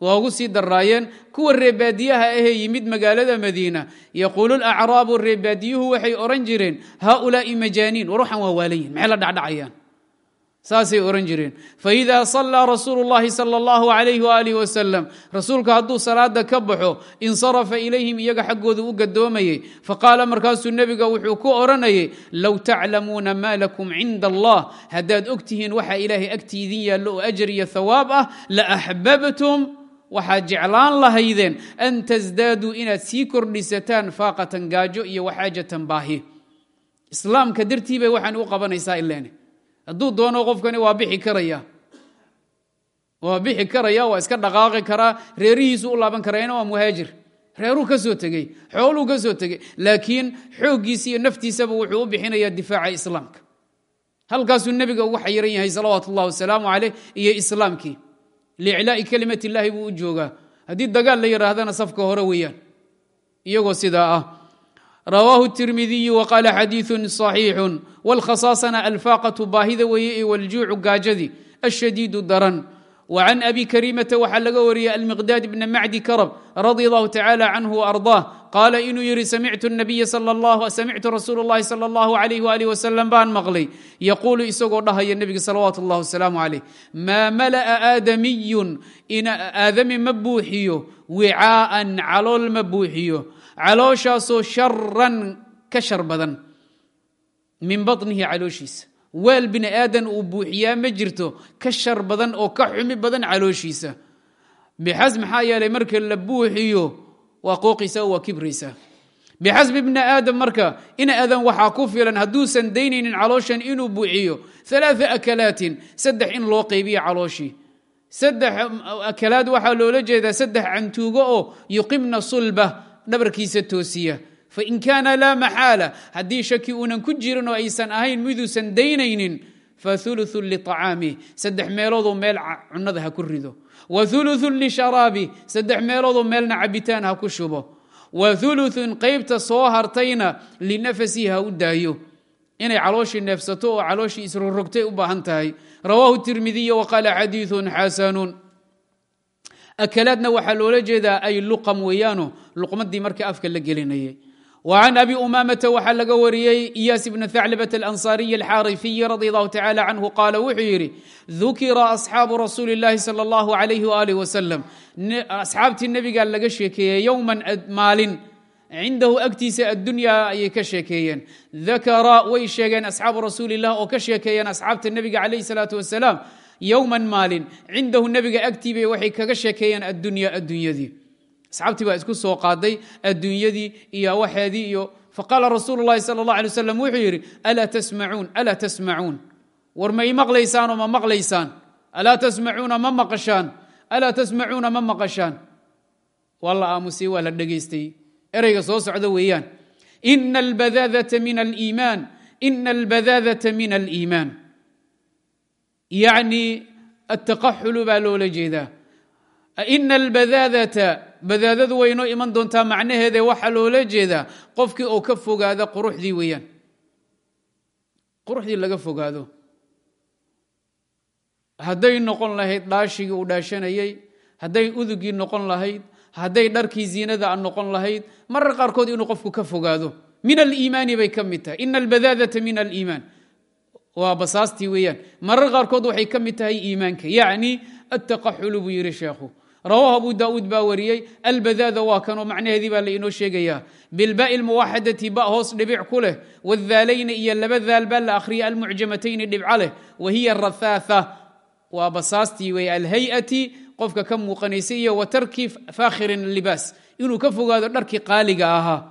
waa ugu sii daraayeen kuwa reebaadiyaha ahee yimid magaalada madiina. Yaquulu acraabu reebaadiyuhu waxay oran jireen haulaai majaaniin. Waruxan waa waalan yihiin maxay la dhacdhacayaan. Saasay oran jireen. Faida sallaa rasuulu اllahi sal اllahu alayh walih wasalam rasuulka hadduu salaada ka baxo insarafa ilayhim iyaga xaggooda u gadoomayey faqaala markaasuu nebiga wuxuu ku oranayay low taclamuuna ma lakum cinda allah haddaad ogtihiin waxa ilaahay agtiidin yaallo oo ajar iyo thawaab ah la axbabtum waxaad jeclaan lahaydeen an tasdaaduu inaad sii kordhisataan faaqatan gaajo iyo waxaajatan baahi. Islaamka dartii bay waxaan u qabanaysaa ileene hadduu doono qofkani waa bixi karaya. Waa bixi karaya waa iska dhaqaaqi karaa reerihiisu u laaban karayana waa muhaajir. Reeruu ka soo tegey xooluu ka soo tegey laakiin xooggiisa iyo naftiisaba wuxuu u bixinayaa difaaca islaamka. Halkaasuu nebiga ugu xayiran yahay salawaatu ullahi wasalaamu caleyh iyo islaamkii liiclaa'i kelimat illaahi buu u joogaa haddii dagaal la yidhaahdana safka hore weeyaan iyagoo sidaa ah rawaahu tirmidiyu waqaala xadiiثun صaxiixu wاlkhasaasana alfaaqatu baahida weeye wاljuucu gaajadii ashadiidu daran وعن أbي كريمة waxaa laga wariyey المقداد بن معdi كرب رضي الله تعالى عنه وأرضاه qaala inuu yidhi samictu rasuul lahi sal اllahu alayh ali wasalam baan maqlay yaquulu isagoo dhahaya nebiga salawaatu اllah wasalaamu alayh maa mala'a aadamiyun aadami ma buuxiyo wicaa'an calool ma buuxiyo calooshaasoo sharan ka shar badan min banihi calooshiisa weel bini aadan uu buuxiyaa ma jirto ka shar badan oo ka xumi badan calooshiisa bixas maxaa yeelay marka la buuxiyo waa qooqaysa waa kibraysa bixasbi bni aadam marka in aadan waxaa ku filan hadduusan daynaynin calooshan inuu buuxiyo alaaa akalaatin saddex in loo qaybiyo calooshii saddex akalaad waxaa loola jeedaa saddex cantuugo oo yuqimna sulba dhabarkiisa toosiya. Fain kaana laa maxaala haddii shaki uunan ku jirin oo aysan ahayn miduusan daynaynin fauluثu liطacaamih saddex meeloodoo meel cunada ha ku rido wauluun lisharaabi saddex meeloodoo meelna cabitaan ha ku shubo. Wa uluun qaybta soo hartayna linafasihi ha u daayo. Inay calooshii neefsato oo calooshii isrorogtay u baahan tahay. Rawaahu tirmidiy waqaala xadiiun xasanuun akalaadna waxaa loola jeedaa ay luqam weeyaano. Luqmadii marka afka la gelinayay وعن أbي أmامة waxaa laga wariyey إyاس بن ثعلبة الأنصاaري الxاrفي رضي الله تعالى عنه qاaل wuxuu yidhi ذukira أصxاabu رasuuل اللahi صلى الله عليه وآله وسلم أصxaabtii nebiga laga sheekeeyey yوما maalin cindahu agtiisa addunya ayay ka sheekeeyeen dakara way sheegeen أصxaabu rasuuli الlah oo ka sheekeeyeen أصxaabta nebiga عalaيه الصلاaةu وaسلام yowma maalin cindahu nebiga agtiibay waxay kaga sheekeeyeen addunya addunyadii asxaabtii baa isku soo qaaday adduunyadii iyo waxeedii iyo faqaala rasuulu lahi sal اlه alay waslam wuxuu yidhi alaa tasmacuun alaa tasmacuun? War ma i maqlaysaanoo ma maqlaysaan? Alaa tasmacuuna ma maqashaan? Alaa tasmacuuna ma maqashaan? Waa la waa la dhegaystay. Ereyga soo socda weeyaan. Ina albadaadata min aliimaan ina albadaadata min aliimaan. Yacni attaqaxulu baa loola jeedaa. Ina albadaadata badaadadu way inoo iman doontaa macnaheede waxaa loola jeedaa qofkii oo ka fogaada quruxdii weeyaan. Quruxdii laga fogaado. Hadday noqon lahayd dhaashigii uu dhaashanayey hadday udugii noqon lahayd hadday dharkii ziinada noqon lahayd marar qaarkood inuu qofku ka fogaado. Min aliimaani bay ka mid tahay. Ina albadaadata min aliimaan waa basaastii weeyaan. Marar qaarkood waxay ka mid tahay iimaanka. Yacni attaqaxulu buu yidhi sheekhu rawaahu abu daauud baa wariyey albadaada waa kanoo macnaheedii baa la inoo sheegayaa. Bilbaai lmuwaxadati ba hoos dhibic ku leh. Wadaalayni iyo laba daal baa la akhriyay almucjamatayni dhibco leh. Wa hiya rathaatha. Waa basaastii wey alhay-ati qofka ka muuqanaysay iyo wa faakhirin libaas. Inuu ka fogaado dharkii qaaliga ahaa.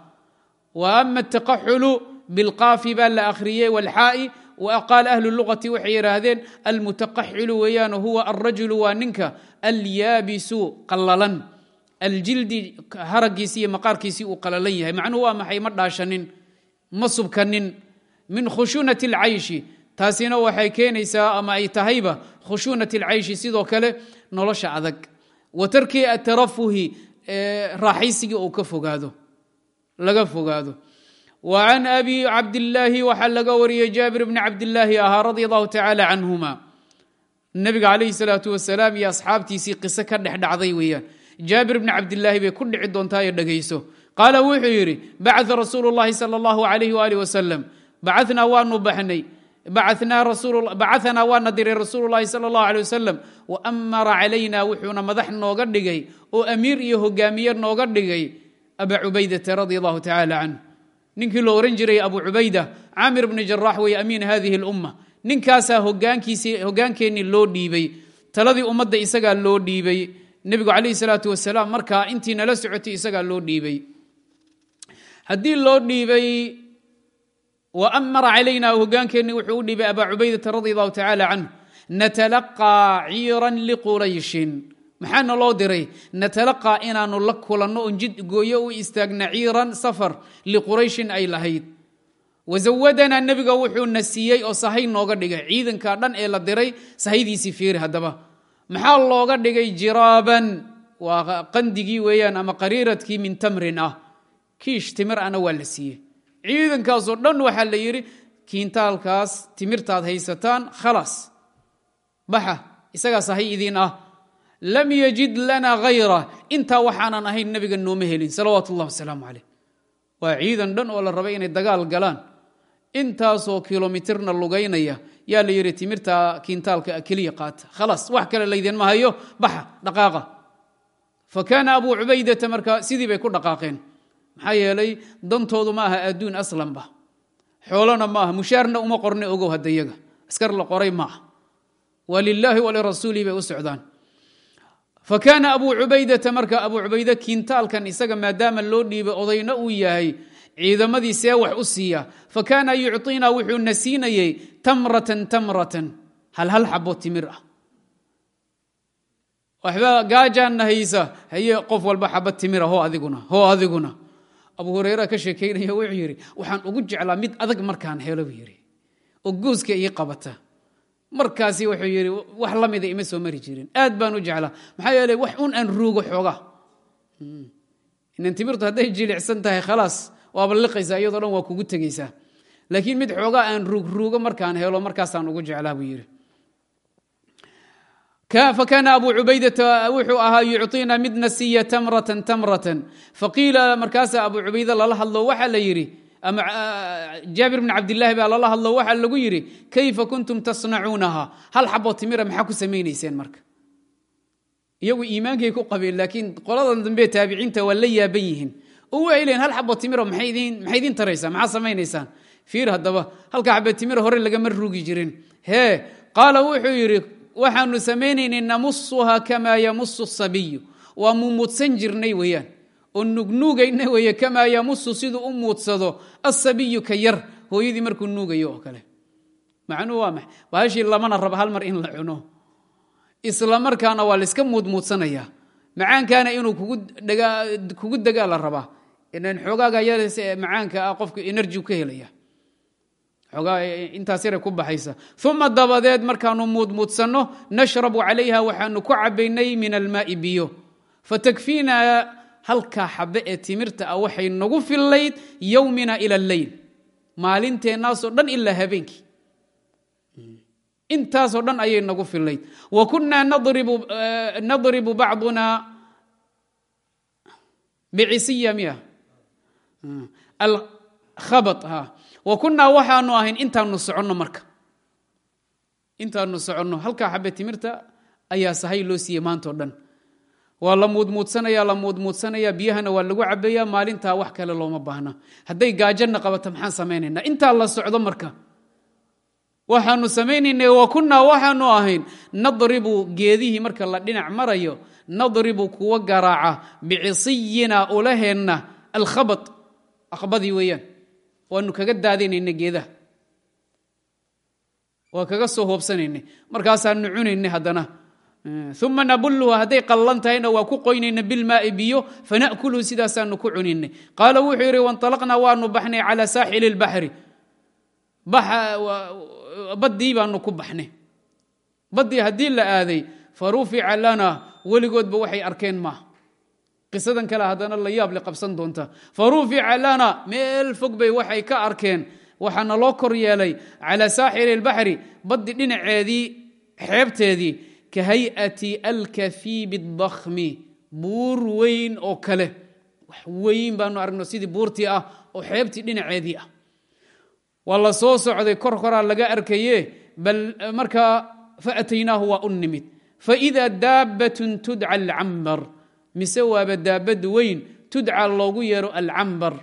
Wa ama ataqaxulu bilqaafi baa la akhriyey walxaa'i qaal ahlu luqati waxay yidhaahdeen almutaqaxilu weeyaan huwa alrajulu waa ninka alyaabisu alalan aljildi haragiisi iyo maqaarkiisii uu alalan yahay. Macnuhu waa maxay? Ma dhaashanin ma subkanin. Min khushuunat اlcayshi taasina waxay keenaysaa ama ay tahayba khushuunat اlcayshi sidoo kale nolosha adag. Wa tarki atarafuhi raaxaysigii uu ka fogaado laga fogaado. Wa can abi cabdillaahi waxaa laga wariyey jaabir bni cabdillaahi ahaa radia allahu tacaala canhuma nebiga calayh الsalaaةu wasalaam iyo asxaabtiisii qiso ka dhex dhacday weeyaan jaabir bni cabdilaahi bay ku dhici doontaa dhegayso qaala wuxuu yidhi bacثa rasuulu الlahi salى الlahu عalayh وalih waslm bacnaa waanu baxnay bacanaa waana diray rasuulu الlahi salى الlahu عalيه waslm وamara calayna wuxuuna madax nooga dhigay oo amiir iyo hogaamiye nooga dhigay aba cubaydata radي الlahu tacalى canh ninkii loo ohan jiray abu cubayda caamir bni jaraax wey amiin hadihi اlumma ninkaasaa hogaankeenii loo dhiibay taladii ummadda isagaa loo dhiibay nebigu calayh salaatu wasalaam markaa intii nala socotay isagaa loo dhiibay. Haddii loo dhiibay wa amara calayna hogaankeenii wuxuu u dhiibay abaa cubaydata radi allahu tacaala canh natalaqaa ciiran liqurayshin maxaana loo diray natalaqaa inaanu la kulanno oon jid gooyo u istaagna ciiran safar liqurayshin ay lahayd wazawadanaa nebiga wuxuuna siiyey oo sahay nooga dhigay. Ciidanka dhan ee la diray sahaydiisii fiiri haddaba. Maxaa looga dhigay jiraaban? Waa qandigii weeyaan ama qariiradkii min tamrin ah. Kiish timir ana waa la siiyey. Ciidankaasoo dhan waxaa la yidhi kiintaalkaas timirtaad haysataan khalaas baxa isagaa sahay idiin ah. Lam yajid lana hayra intaa waxaanan ahayn nabiga nooma helin. Salawaatu اllah wasalaamu calayh. Waa ciidan dhan oo la rabay inay dagaal galaan intaasoo kilomitirna lugaynaya. Yaa la yidhi timirta kiintaalka keliya qaata. Khalaas wax kale laydinma hayo. Baxa dhaqaaqa. Fa kaana abu cubaydata marka sidii bay ku dhaqaaqeen. Maxaa yeelay dantoodu ma adduun aslanba xoolona ma mushaarna uma qorne ogow hadda yaga askar la qoray ma aha. Waa bay u socdaan. Fa kaana abu cubaydata marka abu cubayde kiintaalkan isaga maadaama loo dhiibay odayna uu yahay ciidamadii see wax u siiya. Fa kaana yucطina wuxuuna siinayey tamratan tamratan. Hal hal xabo timir ah. Waxba gaajaanna haysa. Haye qof walba xaba timira ho adiguna ho adiguna. Abu hureyra ka sheekaynaya wuxuu yidhi waxaan ugu jeclaa mid adag markaan helo buu yidhi. Oo gooska ii qabata. Markaasi wuxuu yidhi wax la mida ima soo mari jirin. Aad baan u jeclaa. Maxaa yeeley wax un aan ruugo xooga inan timirtu hadday jilicsan tahay khalaas waaba liqaysaa iyadoo dhan waa kugu tegaysaa. Laakiin mid xoogaa aan ruugruugo markaan helo markaasaan ugu jeclaa buu yidhi. Fakaana abu cubaydata wuxuu ahaa yucطina midna siiya tamratan tamratan. Faqiila markaasa abu cubayda lala hadlo waxaa la yidhi ama jaabir bn cabdilaahi baa lala hadlo waxaa lagu yidhi kayfa kuntum tasnacuunaha? Hal xabo timira maxaa ku samaynayseen marka? Iyagu iimaankay ku qabeen laakiin qoladan dambe taabiciinta waa la yaaban yihiin leeyiin hal xabo timiro maxay idiin taraysaa maxaa samaynaysaan? Fiir haddaba halka xabo timiro hore lagama ruugi jirin. Hee qaala wuxuu yidhi waxaanu samaynaynay namusuha kamaa yamusu sabiyu. Waa mumuudsan jirnay weeyaan. Oo nugnuugayna weeye kamaa yamusu siduu u muudsado asabiyu ka yar. Hooyadii markuu nuugayo oo kale. Macnuhu waa maay bahashii lamana raba hal mar in la cuno. Isla markaana waa laiska muudmuudsanaya macaankaana inuu kugu degaa la rabaa xoogaaga yaras ee macaanka ah qofku energy ka helaya. Xoogaa intaas yare ku baxaysa. Uma dabadeed markaanu muudmuudsanno nashrabu calayha waxaanu ku cabaynay min almaai biyo. Fatakfiina halkaa xabe ee timirta ah waxay nagu fillayd yowmina ila alleyl maalinteennaasoo dhan ilaa habeenkii. Intaasoo dhan ayay nagu fillayd. Wa kunaa nadribu bacduna bicisiya miya kunaa waxaanu ahayn intaanu soconno marka. Intaanu soconno. Halkaa xabe timirta ayaa sahay loo siiyey maantao dhan. Waa la muudmuudsanaya la muudmuudsanaya biyahana waa lagu cabaya maalintaa wax kale looma baahna. Hadday gaajana qabato maxaan samaynaynaa? Intaa la socdo marka. Waxaanu samaynayna wa kunaa waxaanu ahayn nadribu geedihii marka la dhinac marayo nadribu kuwa garaaca bicisiyina ulaheenna alkhabat aqbadii weeyaan. Waanu kaga daadinayna geedaha. Waa kaga soo hoobsanayna markaasaanu cunayna haddana. Uma nabuluha hadday qallan tahayna waa ku qoynayna bilmaai biyo fana'kulu sidaasaanu ku cunaynay qaala wuxuu yidhi wanalaqnaa waanu baxnay calaa saaxili اlbaxri baddii baanu ku baxnay. Baddii haddii la aaday farufica lana weligoodba waxay arkeen maaha qisadan kale haddana la yaab le qabsan doonta farufica lana meel fog bay waxay ka arkeen waxaana loo kor yeelay calى saaxili اlbaxri baddi dhinaceedii xeebteedii ka hay'ati alkafiibi اdakhmi buur weyn oo kale wax weyn baanu aragno sidii buurtii ah oo xeebtii dhinaceedii ah waa la soo socday kor koraa laga arkaye bal markaa faataynaahu waa u nimid faإida daabbatun tudca alcambar mise waaba daabad weyn tudca loogu yeero alcambar.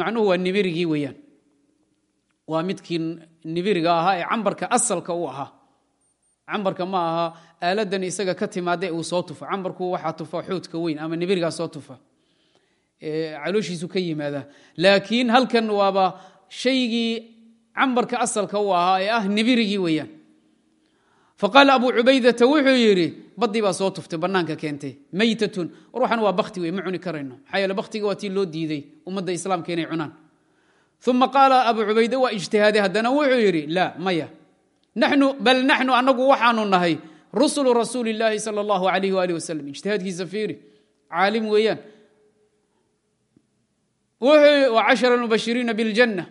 Macnuhu waa nibirigii weeyaan. Waa midkii nibiriga ahaa ee cambarka asalka u ahaa. Cambarka ma aha aaladan isaga ka timaada uu soo tufo cambarku waxaa tufa xoodka weyn ama nibirigaa soo tufa. Calooshiisu ka yimaada laakiin halkan waaba shaygii cambarka asalka u ahaa ee ah nibirigii weeyaan. Faqaala abu cubaydata wuxuu yidhi badii baa soo tuftay banaanka keentay. Maytatun. War waa bakti wey ma cuni karayno. Maxaa yeele baktiga waa tii loo diiday ummadda islaamka inay cunaan. Uma qaala abu cubayde waa ijtihaaday haddana? Wuxuu yidhi laa maya. Nanu bal naxnu anagu waxaanu nahay rusulu rasuuli illaahi sal allahu alayh ali wasalam ijtihaadkiisa fiiri. Caalim weeyaan. Ashara mubashiriina biljanna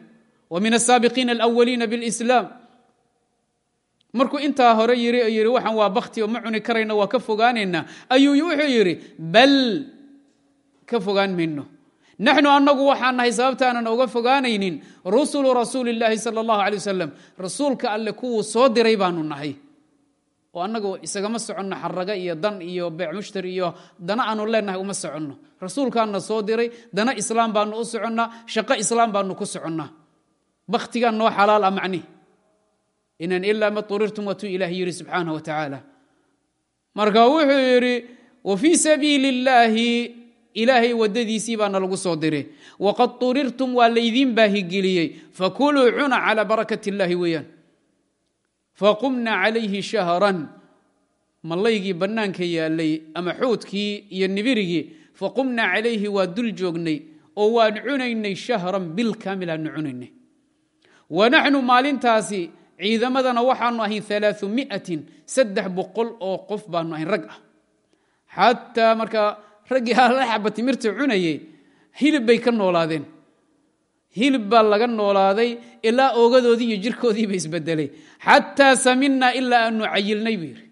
wa min asaabiqiina alwaliina biاlislaam markuu intaa hore yiri yidhi waxaan waa bakti oo ma cuni karayna waa ka fogaanaynaa ayuu wuxuu yidhi bal ka fogaan mayno naxnu anagu waxaan nahay sababtaanan uga fogaanaynin rusulu rasuuli اllaahi sal اllahu alay wasalam rasuulka alle kuwuu soo diray baanu nahay. Oo annagu isagama soconno xaraga iyo dan iyo beec iyo dana aanu leenahay uma soconno. Rasuulkaana soo diray dana islaam baanu u soconnaa shaqo islaam baanu ku soconnaa. Bakhtigan noo xalaal a macnih inan ilaa ma urirtum waatuu ilaah yidhi subxaana wa tacaala marka wuxuu yidhi wa fii sabiili illaahi ilaahay waddadiisii baa nalagu soo diray. Waqad urirtum waa laydiin baahigeliyey fakuluu cuna calaa barakat illaahi weeyaan. Faqumna calayhi shahran mallaygii bannaanka yaallay ama xuudkii iyo nibirigii. Faqumna calayhi waa dul joognay oo waan cunaynay shahran bil kaamil aanu cunaynay. Wanaxnu maalintaasi ciidamadana waxaanu ahayn alaaثumiatin saddex boqol oo qof baanu ahayn rag ah. Xataa markaa raggii (laughs) hal xaba timirta cunayey hilib bay ka noolaadeen. Hilib baa laga noolaaday ilaa oogadoodii iyo jirkoodiiba isbedelay. Xataa saminaa ilaa aanu cayilnay buu yidhi.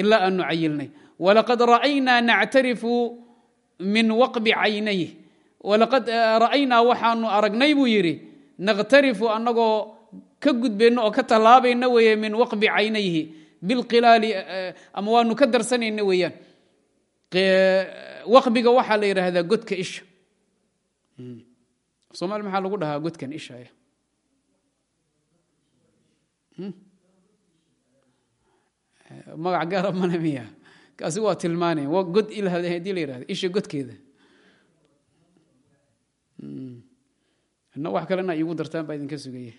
Ilaa aanu cayilnay. Walaqad ra'aynaa nactarifu min waqbi caynayh walaqad ra'aynaa waxaanu aragnay buu yidhi nakhtarifu annagoo ka gudbayno oo ka tallaabayna weeye min waqbi caynayhi bilqilaali ama waanu ka darsanayna weeyaan. Waqbiga waxaa la yidhaahdaa godka isha. Somaali maxaa lagu dhahaa godkan isha magac gaara mana miya. Kaasi waa tilmaanaya waa god haddii la yihahda isha godkeeda. Na wax kalena iigu dartaan baa idinka sugaya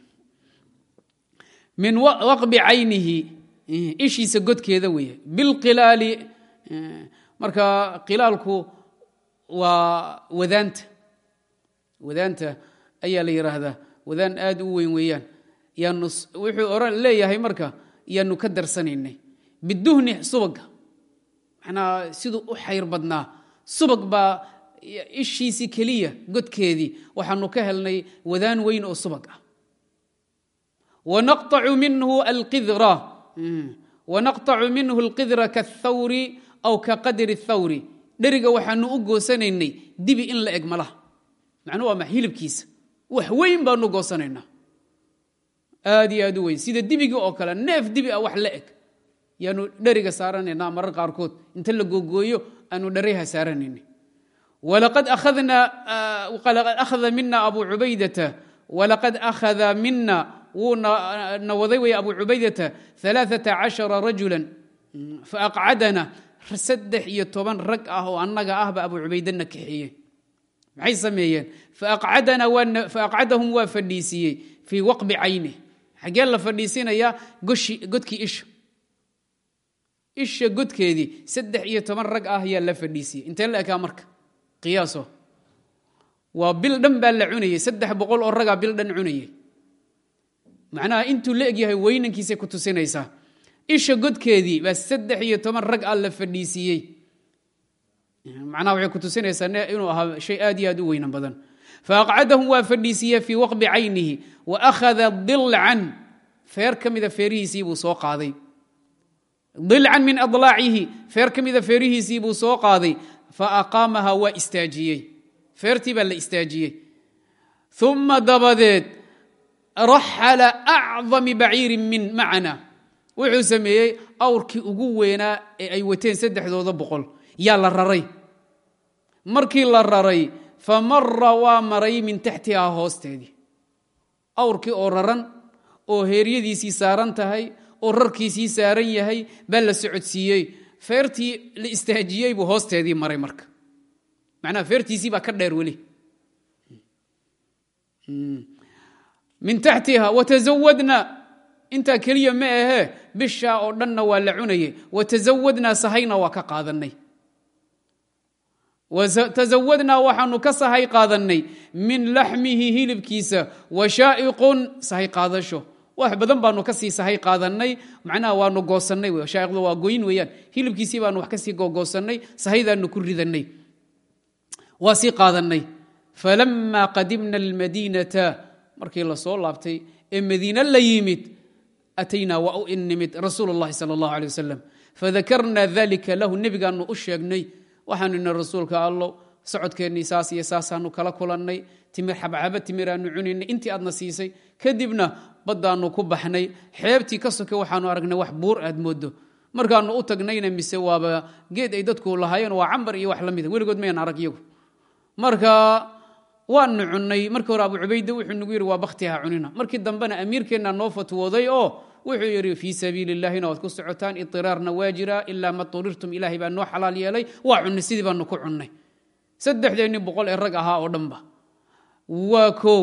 min waqbi caynihi ishiisa godkeeda weeye. Bilqilaali marka qilaalku waa wadaanta. Wadaanta ayaa la yidhaahdaa wadaan aad u weyn weeyaan. Yaanu wuxuu oran leeyahay marka yaanu ka darsanaynay. Biduhni subaga manaa siduu u xayr badnaa. Subag baa ishiisii keliya godkeedii. Waxaanu ka helnay wadaan weyn oo subag ah wanaqطacu minhu alqidra wanaqطacu minhu alqidra kaاthawri aw ka qadri اthawri dheriga waxaanu u goosanaynay dibi in la eg malaha macnuu waa ma hilibkiisa wax weyn baanu goosanaynaa aad iyo aad u weyn sida dibigii oo kale neef dibi ah wax la eg yaanu dheriga saaranaynaa marar qaarkood inta la googooyo aanu dheriha saaranayna walaqad akhada mina abu cubaydata walaqad akhada mina wuu na waday way abu cubaydata alaaثata cashara rajula faaqcadana saddex iyo toban rag ah oo annaga ahba abu cubaydana kaxeeye maxay sameeyeen? Faaqcadahum waa fadhiisiiyey fii waqbi cayni. Xaggee la fadhiisinayaa godkii isha. Isha godkeedii saddex iyo toban rag ah ayaa la fadhiisiyey intee la ekaa marka? Qiyaaso. Waa bil dhan baa la cunayey saddex boqol oo ragaa bil dhan cunayey macnaha intuu la egyahay weynankiisay ku tusinaysaa isha godkeedii baa saddex iyo toban rag ah la fadhiisiiyey. Macnaha waxay ku tusinaysaa inuu ahaa shay aad iyo aad u weynan badan. Faaqcadahum waa fadhiisiiye fii waqbi caynihi wa akhada dilcan. Feer ka mida feerihiisii buu soo qaaday. Dilcan min adlaacihi feer ka mida feerihiisii buu soo qaaday. Fa aqaamaha waa istaajiyey. Feertii baa la istaajiyey. Uma dabadeed raxala acdami baciirin min macna wuxuu sameeyey awrkii ugu weynaa ee ay wateen saddexdooda boqol. Yaa la raray. Markii la raray fa mara waa maray min taxtihaa hoosteedii awrkii oo raran oo heeryadiisii saaran tahay oo rarkiisii saaran yahay baa la socodsiiyey. Feertii la istaajiyey buu hoosteedii maray marka. Macnaha feertiisii baa ka dheer weli min taxtiha watazawadna intaa keliya ma ahee bishaa oo dhanna waa la cunayey. Watazawadnaa sahayna waa ka qaadanay tazawadnaa waxaanu ka sahay qaadannay. Min laxmihi hilibkiisa. Wa shaa'iqun sahay qaadasho. Wax badan baanu ka sii sahay qaadannay. Macnaha waanu goosannay. Shaaiqdu waa goyn weeyaan. Hilibkiisii baanu wax ka sii gogoosannay sahaydaanu ku ridannay. Waa sii qaadannay. Falama qadimna almadiinata markii la soo laabtay ee madiine la yimid ataynaa waa u inimid rasuul اllahi salى اllahu alيه wasalam fadakarna dalika lahu nebigaanu u sheegnay waxaanu ina rasuulka allow socodkeennii saas iyo saasaanu kala kulannay timir xabxaba timiraanu cunaynay intii aadna siisay kadibna baddaanu ku baxnay xeebtii ka soke waxaanu aragnay wax buur aad moodo markaanu u tagnayna mise waaba geed ay dadku lahaayeen waa cambar iyo wax la mida weligood mayan arag iyagu marka waanu cunnay. Markii hore abu cubayde wuxuu nagu yidhi waa bakhtiha cunina markii dambena amiirkeenna noo fatwooday oo wuxuu yidhi fii sabiili illahina waad ku socotaan idiraarna waa jiraa ilaa ma turirtum ilaahay baa noo xalaal yeelay waa cunnay sidii baanu ku cunnay. Saddexdeenni boqol ee rag ahaa oo dhanba. Waa kow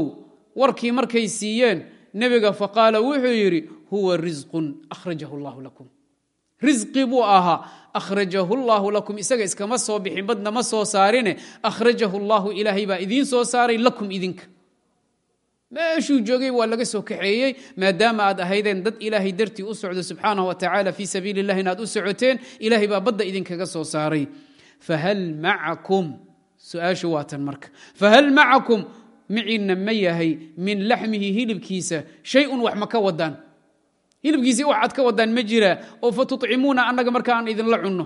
warkii markay siiyeen nebiga faqaala wuxuu yidhi huwa risqun akhrajahu llahu lakum. Risqi buu ahaa akhrajahu llaahu lakum isaga iskama soo bixin badna ma soo saarine akhrajahu llaahu ilaahay baa idiin soo saaray lakum idinka meeshuu joogay waa laga soo kaxeeyey maadaama aad ahaydeen dad ilaahay dartii u socdo subxaanahu wa tacaala fii sabiili illahi inaad u socoteen ilaahay baa badda idinkaga soo saaray fahal macakum su'aashu waa tan marka fahal macakum miciinna ma yahay min laxmihi hilibkiisa shay-un wax ma ka wadaan hilibkiisi wax aad ka wadaan ma jiraa oo fatucimuuna annaga marka aan idinla cunno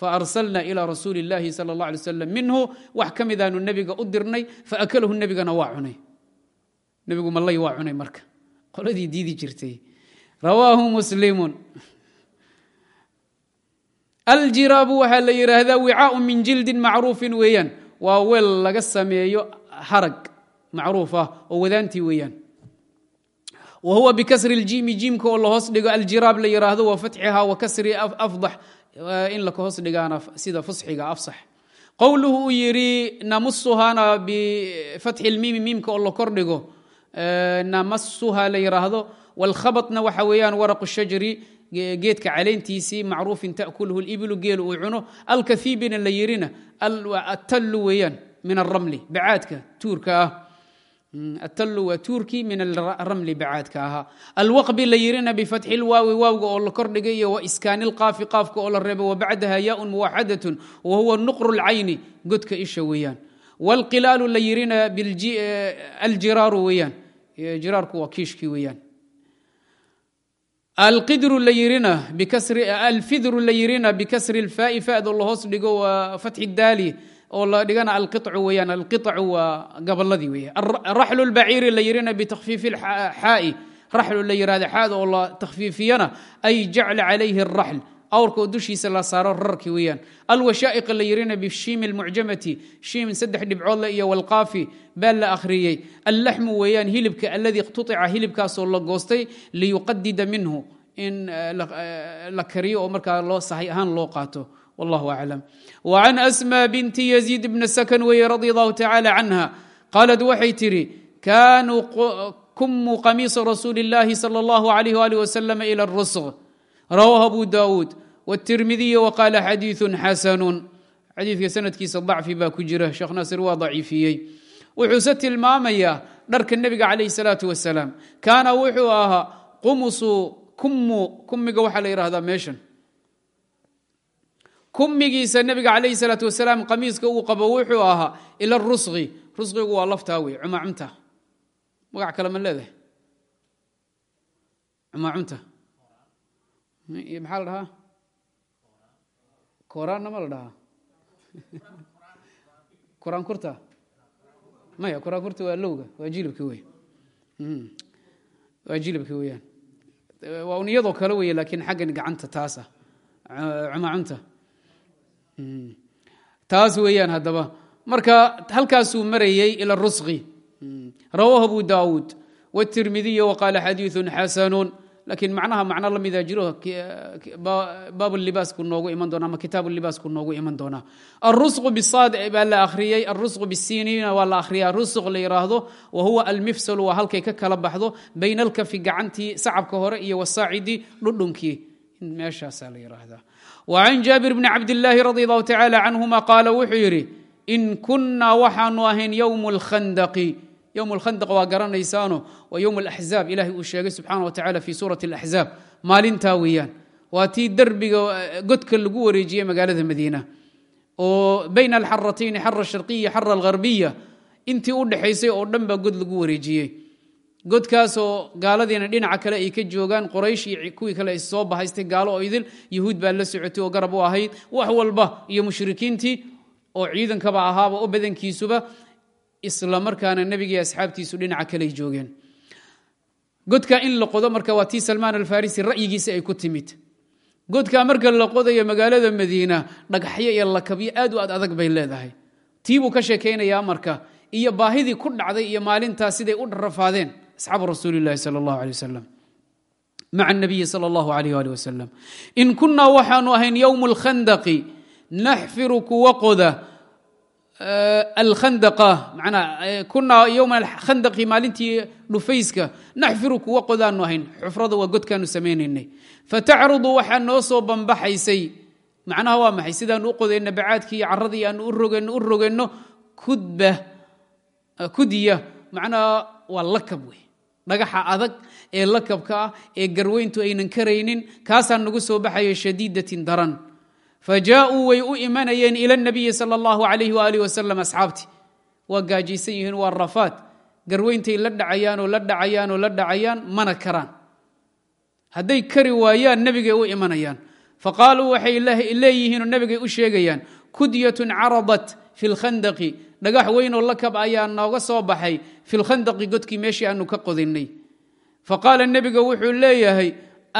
faarsalna ilى rasuuli اllahi salى اllah alay slam minhu wax ka midaanu nebiga u dirnay faakalahu nebigana waa cunay nebigu mallay waa cunay marka qoladii diidi jirtay rawaahu muslimu aljiraabu waxaa la yidhaahdaa wicaaءu min jildin macruufin weeyaan waa weel laga sameeyo harag macruuf ah oo wadaantii weeyaan wa huwa bikasri اljiimi jiimka oo lahoos dhigo aljiraab la yidhaahdo wa fatxiha wa kasri afdax in laka hoos dhigaana sida fusxiga afsax qowluhu uu yidhi namusuhana bifatxi lmiimi miimka oo la kordhigo namasuha la yidhaahdo wاlkhabatna waxa weeyaan waraqu shajari geedka caleyntiisii macruufin takulhu libilu geel uu cuno alkahiibina la yirina atallu weeyaan min aramli bacaadka tuurka ah atallu waa tuurkii min aramli bacaadka ahaa alwaqbi la yirina bifatxi lwaawi waawga oo la kordhigay iyo waiskaani lqaafi qaafka oo la reebo wabacdaha yaun muwaxadatun wa huwa nuqru lcayni godka isha weeyaan wاlqilaalu la yirina aljiraaru weeyaan jiraarku waa kiishkii weeyaan alqidru la yirina alfidru la yirina bikasri lfaai fado lahoos dhigo waa fatxi daali oo la dhigana alqicu weyaan alqicu waa gaballadii weya raxlu lbaciiri la yirina bitakfiifi xaa'i raxlu la yirahda xaada oo la takhfiifiyana ay jacla calayhi araxl awrka oo dushiisa la saaro rarki weeyaan. Alwashaa'iqa la yirina bishiimi lmucjamati shiim saddex dhibcoodle iyo walqaafi baa la akhriyey. Allaxmu weeyaan hilibka alladii iqtutica hilibkaasoo la goostay liyuqadida minhu in la kariyo oo markaa loo sahay ahaan loo qaato wallahu aclam وعn أsmى binti يزيid bn skn weye radي الlahu tacalى canha qaalat waxay tidhi kanuu kumuu qamiisa rasuuli الlahi slى الlah عlيه ali وsلم ilى الrusq rawah abu dawuud wالtirmidiy wqaala xadiiثu xasanu xadiidka sanadkiisa dacfi baa ku jira sheekh naasir waa daciifiyey wuxuuse tilmaamayaa dharka nebiga calayh الsalaaةu wasalaam kaana wuxuu ahaa qumusu kumu kumiga waxaa la yihahdaa meeshan kummigiisa nabiga calayhi salaatu wasalaam qamiiska uu qabo wuxuu ahaa ila rusqi. Rusqigu waa laftaa wey cumacumta magac kale ma leedahay. Cumacumta maxaa la dhahaa? Koraanna ma la dhahaa. (laughs) Koraan kurta maya koraan kurta waa lowga waa jilibki wey hmm. waa jilibki weyaan waa uniyadoo kale wey laakiin xaggan gacanta taasa. Cumacumta taas weeyaan haddaba marka halkaasuu marayey ila rusqi rawaahu abu daawuud wالtirmidiy waqaala xadiiثu xasanu lakiin macnaha macno la mida jiro baab libaasku noogu iman doona ama kitaab libaasku noogu iman doonaa arusqu bisaad baa la akhriyey arusqu bisiinina waa la akhriya rusq la yiraahdo wa huwa almifsal waa halkay ka kala baxdo bayna alkafi gacantii sacabka hore iyo wasaacidi dhudhunkii meeshaasaa la yiraahdaa وعn jaabir bni cabdالlaahi radي الlahu tacalى canهuma qaala wuxuu yidhi in kunaa waxaanu ahayn ywm اlkhandaqi ywm اlkhandaq waa garanaysaano waa ywm اlaxzaab ilahay uu sheegay subxaana wa tacala fi suurati اlaxzaab maalintaa weeyaan waa tii derbiga godka lagu wareejiyey magaalada madiina oo bayna alxaratayni xara sharqiya xara algharbiya intii u dhexaysay oo dhan baa god lagu wareejiyey godkaasoo gaaladiina dhinaca kale ay ka joogaan qoraysh iyo kuwii kale soo bahaystay gaalo oo idil yahuud baa la socotay oo garab u ahayd. Wax walba iyo mushrikiintii oo ciidankaba ahaaba oo badankiisuba isla markaana nebigii asxaabtiisu dhinaca kaley joogeen. Godka in la qodo marka waa tii salmaan alfarisi ra'yigiisa ay ku timid. Godka marka la qodayo magaalada madiina dhagaxyo iyo lakabyo aad u ad adag bay leedahay. Tii buu ka sheekaynayaa marka iyo baahidii ku dhacday iyo maalintaas siday u rafaadeen asxaabu rasuuli lahi sal allahu alay wasalam maca nabiyi sal allahu alayh ali wasalam in kunaa waxaanu ahayn yowmu alkhandaqi naxfiru kuwa qoda alkhandaqa manaa kunaa yowma alkhandaqi maalintii dhufayska naxfiru kuwa qodaanu ahayn xufrada waa godkaanu samaynaynay fatacrudu waxaa noo soo bambaxaysay macnaha waa maxay sidaanu u qodayna bacaadkii iyo caradii aanu u rogeno u rogenno kudba kudiya macnaha waa lakab wey dhagaxa adag ee lakabka ah ee garweyntu aynan karaynin kaasaa nagu soo baxaya shadiidatin daran. Fajaauu way u imanayeen ila nabiyi sal allahu alayh waalih wasalam asxaabti. Waa gaajaysan yihiin waa rafaad. Garweyntay la dhacayaan oo la dhacayaan oo la dhacayaan mana karaan. Hadday kari waayaan nebigay u imanayaan. Faqaaluu waxay leeyihiinoo nebigay u sheegayaan kudyatun caradat fi lkhandaqi dhagax weynoo lakab ayaa nooga soo baxay fi lkhandaqi godkii meeshii aanu ka qodinay. Faqaala nebiga wuxuu leeyahay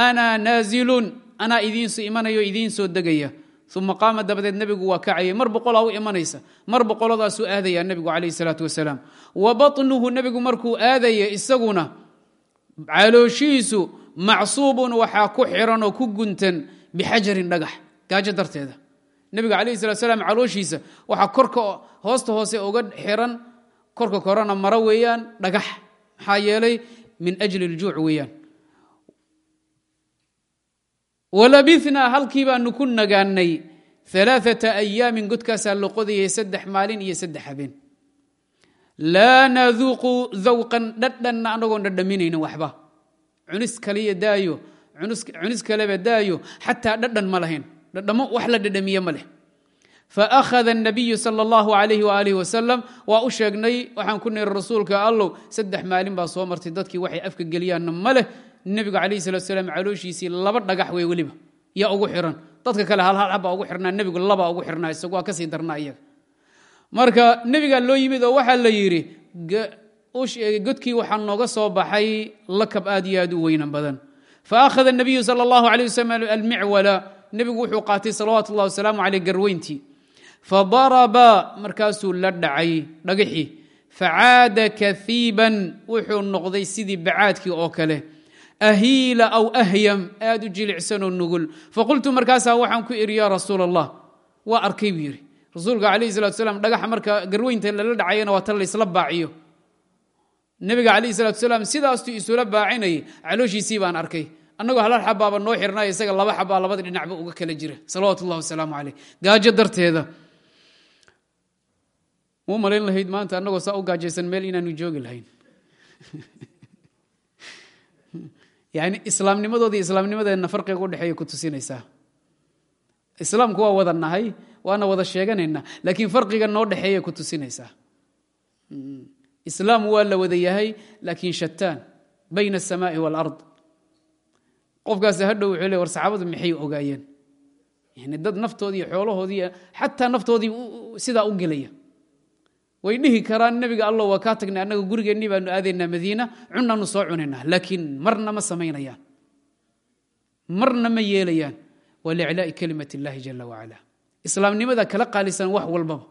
ana naazilun. Anaa idiinso imanayo idiin soo degaya. Uma qaama dabadeed nebigu waa kacayay. Mar boqolaa u imanaysa. Mar boqoladaasuu aadaya nebigu calayh salaatu wasalaam. Wa banuhu nebigu markuu aadaya isaguna calooshiisu macsuubun waxaa ku xiran oo ku guntan bixajarin dhagax. Gaajo darteeda nebiga calayh salat slam calooshiisa waxaa korka hoosta hoose uga xiran korka korana maro weeyaan dhagax maxaa yeelay min ajli ljuuc weeyaan. Walabinaa halkii baanu ku nagaanay alaaata ayaamin godkaasaa la qodayay saddex maalin iyo saddex habeen. Laa naduuqu dawqan dhadhanna anagoon dhadhaminaynin waxba. Cunis kaliya daayo cunis kaleba daayo xataa dhadhan ma lahayn dhadhamo wax la dhadhamiye ma leh faakhada الnabiyu salى اllahu alayh waalih wasalam waa u sheegnay waxaan ku niri rasuulka allow saddex maalin baa soo martay dadkii waxay afka geliyaanna ma leh nebigu calayh salat slam calooshiisii laba dhagax wey weliba yaa ugu xiran dadka kale hal hal xabbaa ugu xirnaa nebigu labaa ugu xirnaa isagu waa kasii darnaa iyaga marka nebigaa loo yimid oo waxaa la yidhi godkii waxaa nooga soo baxay lakab aad iyo aad u weynan badan faakhada الnabiyu salى اllahu alيه waslm almicwala nebigu wuxuu qaatay salawaatu اllah wasalaamu aleyh garweyntii. Fadaraba markaasuu la dhacay dhagixii facaada kaiiban wuxuu noqday sidii bacaadkii oo kale. Ahiila aw ahyam aad u jilicsanoo nugul. Faqultu markaasaa waxaan ku idhi yaa rasuul allah waa arkay buu yidhi. Rasuulka calayhi salatu salaam dhagaxa marka garweynta lala dhacayana waa tan laysla baaciyo. Nebiga calayhi salatu salaam sidaastuu isula baacinayay calooshiisii baan arkay annagoo halal xabaaba noo xirnay isaga laba xabaa labada dhinacba uga kala jira. Salawaatu ullahi wasalaamu caleyh gaajo darteeda. Muu malayn lahayd maanta annagoo saa u gaajaysan meel inaanu joogi lahayn. (laughs) Yani islaamnimadoodii islaamnimadeenna farqiga udhexeeya ku tusinaysaa. Islaamku waa wada nahay waana wada sheeganaynaa laakiin farqiga noo dhexeeya ku tusinaysaa. Islaam waa la wada yahay laakiin shataan bayna asamaai waalard qofkaas hadhow le war saxaabadu maxay ogaayeen. Yani dad naftoodii xoolahoodii xataa naftoodii sidaa u gelaya. Way dhihi karaan nebiga alla waa kaa tagnay annaga gurigeennii baanu aadaynaa madiina cunaanu soo cunaynaa laakiin marna ma samaynayaan. Marna ma yeelayaan. Waa liclaa'i kalimat اllahi jala wacala islaamnimada kala qaalisan wax walbaba.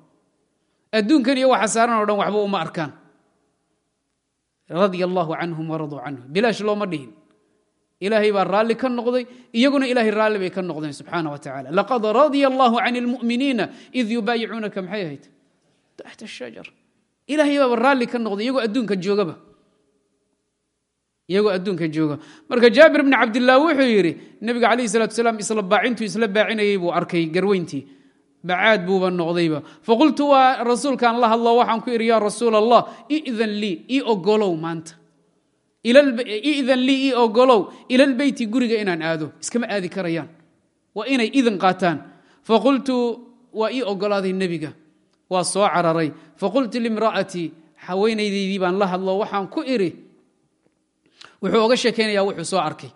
Adduunkan iyo waxa saaran oo dhan waxba uma arkaan. Radia allahu canhum waraduu canhu. Bilaash looma dhihin ilaahay baa raalli ka noqday iyaguna ilahay raalli bay ka noqdeen subxaana wa tacala laqad radia allahu can اlmu'miniina id yubaayicuunaka maxay ahayd? Taxta shajar ilaahay baaba raalli ka noqday iyagoo adduunka joogaba. Iyagoo adduunka jooga marka jaabir bni cabdilah wuxuu yidhi nebiga calayhi salatu salaam isla baacintuu isla baacinayey buu arkay garweyntii bacaad buuba noqdayba. Faqultu waa rasuulkaan la hadlo waxaan ku idhi yaa rasuul allah idan lii ii idan lii ii ogolow ilalbeyti guriga inaan aado iskama aadi karayaan. Waa inay idin qaataan. Faqultu waa ii ogolaaday nebiga waa soo cararay. Faqultu limra'atii haweenaydaydii baan la hadlo waxaan ku idhi wuxuu oga sheekaynaya wuxuu soo arkay.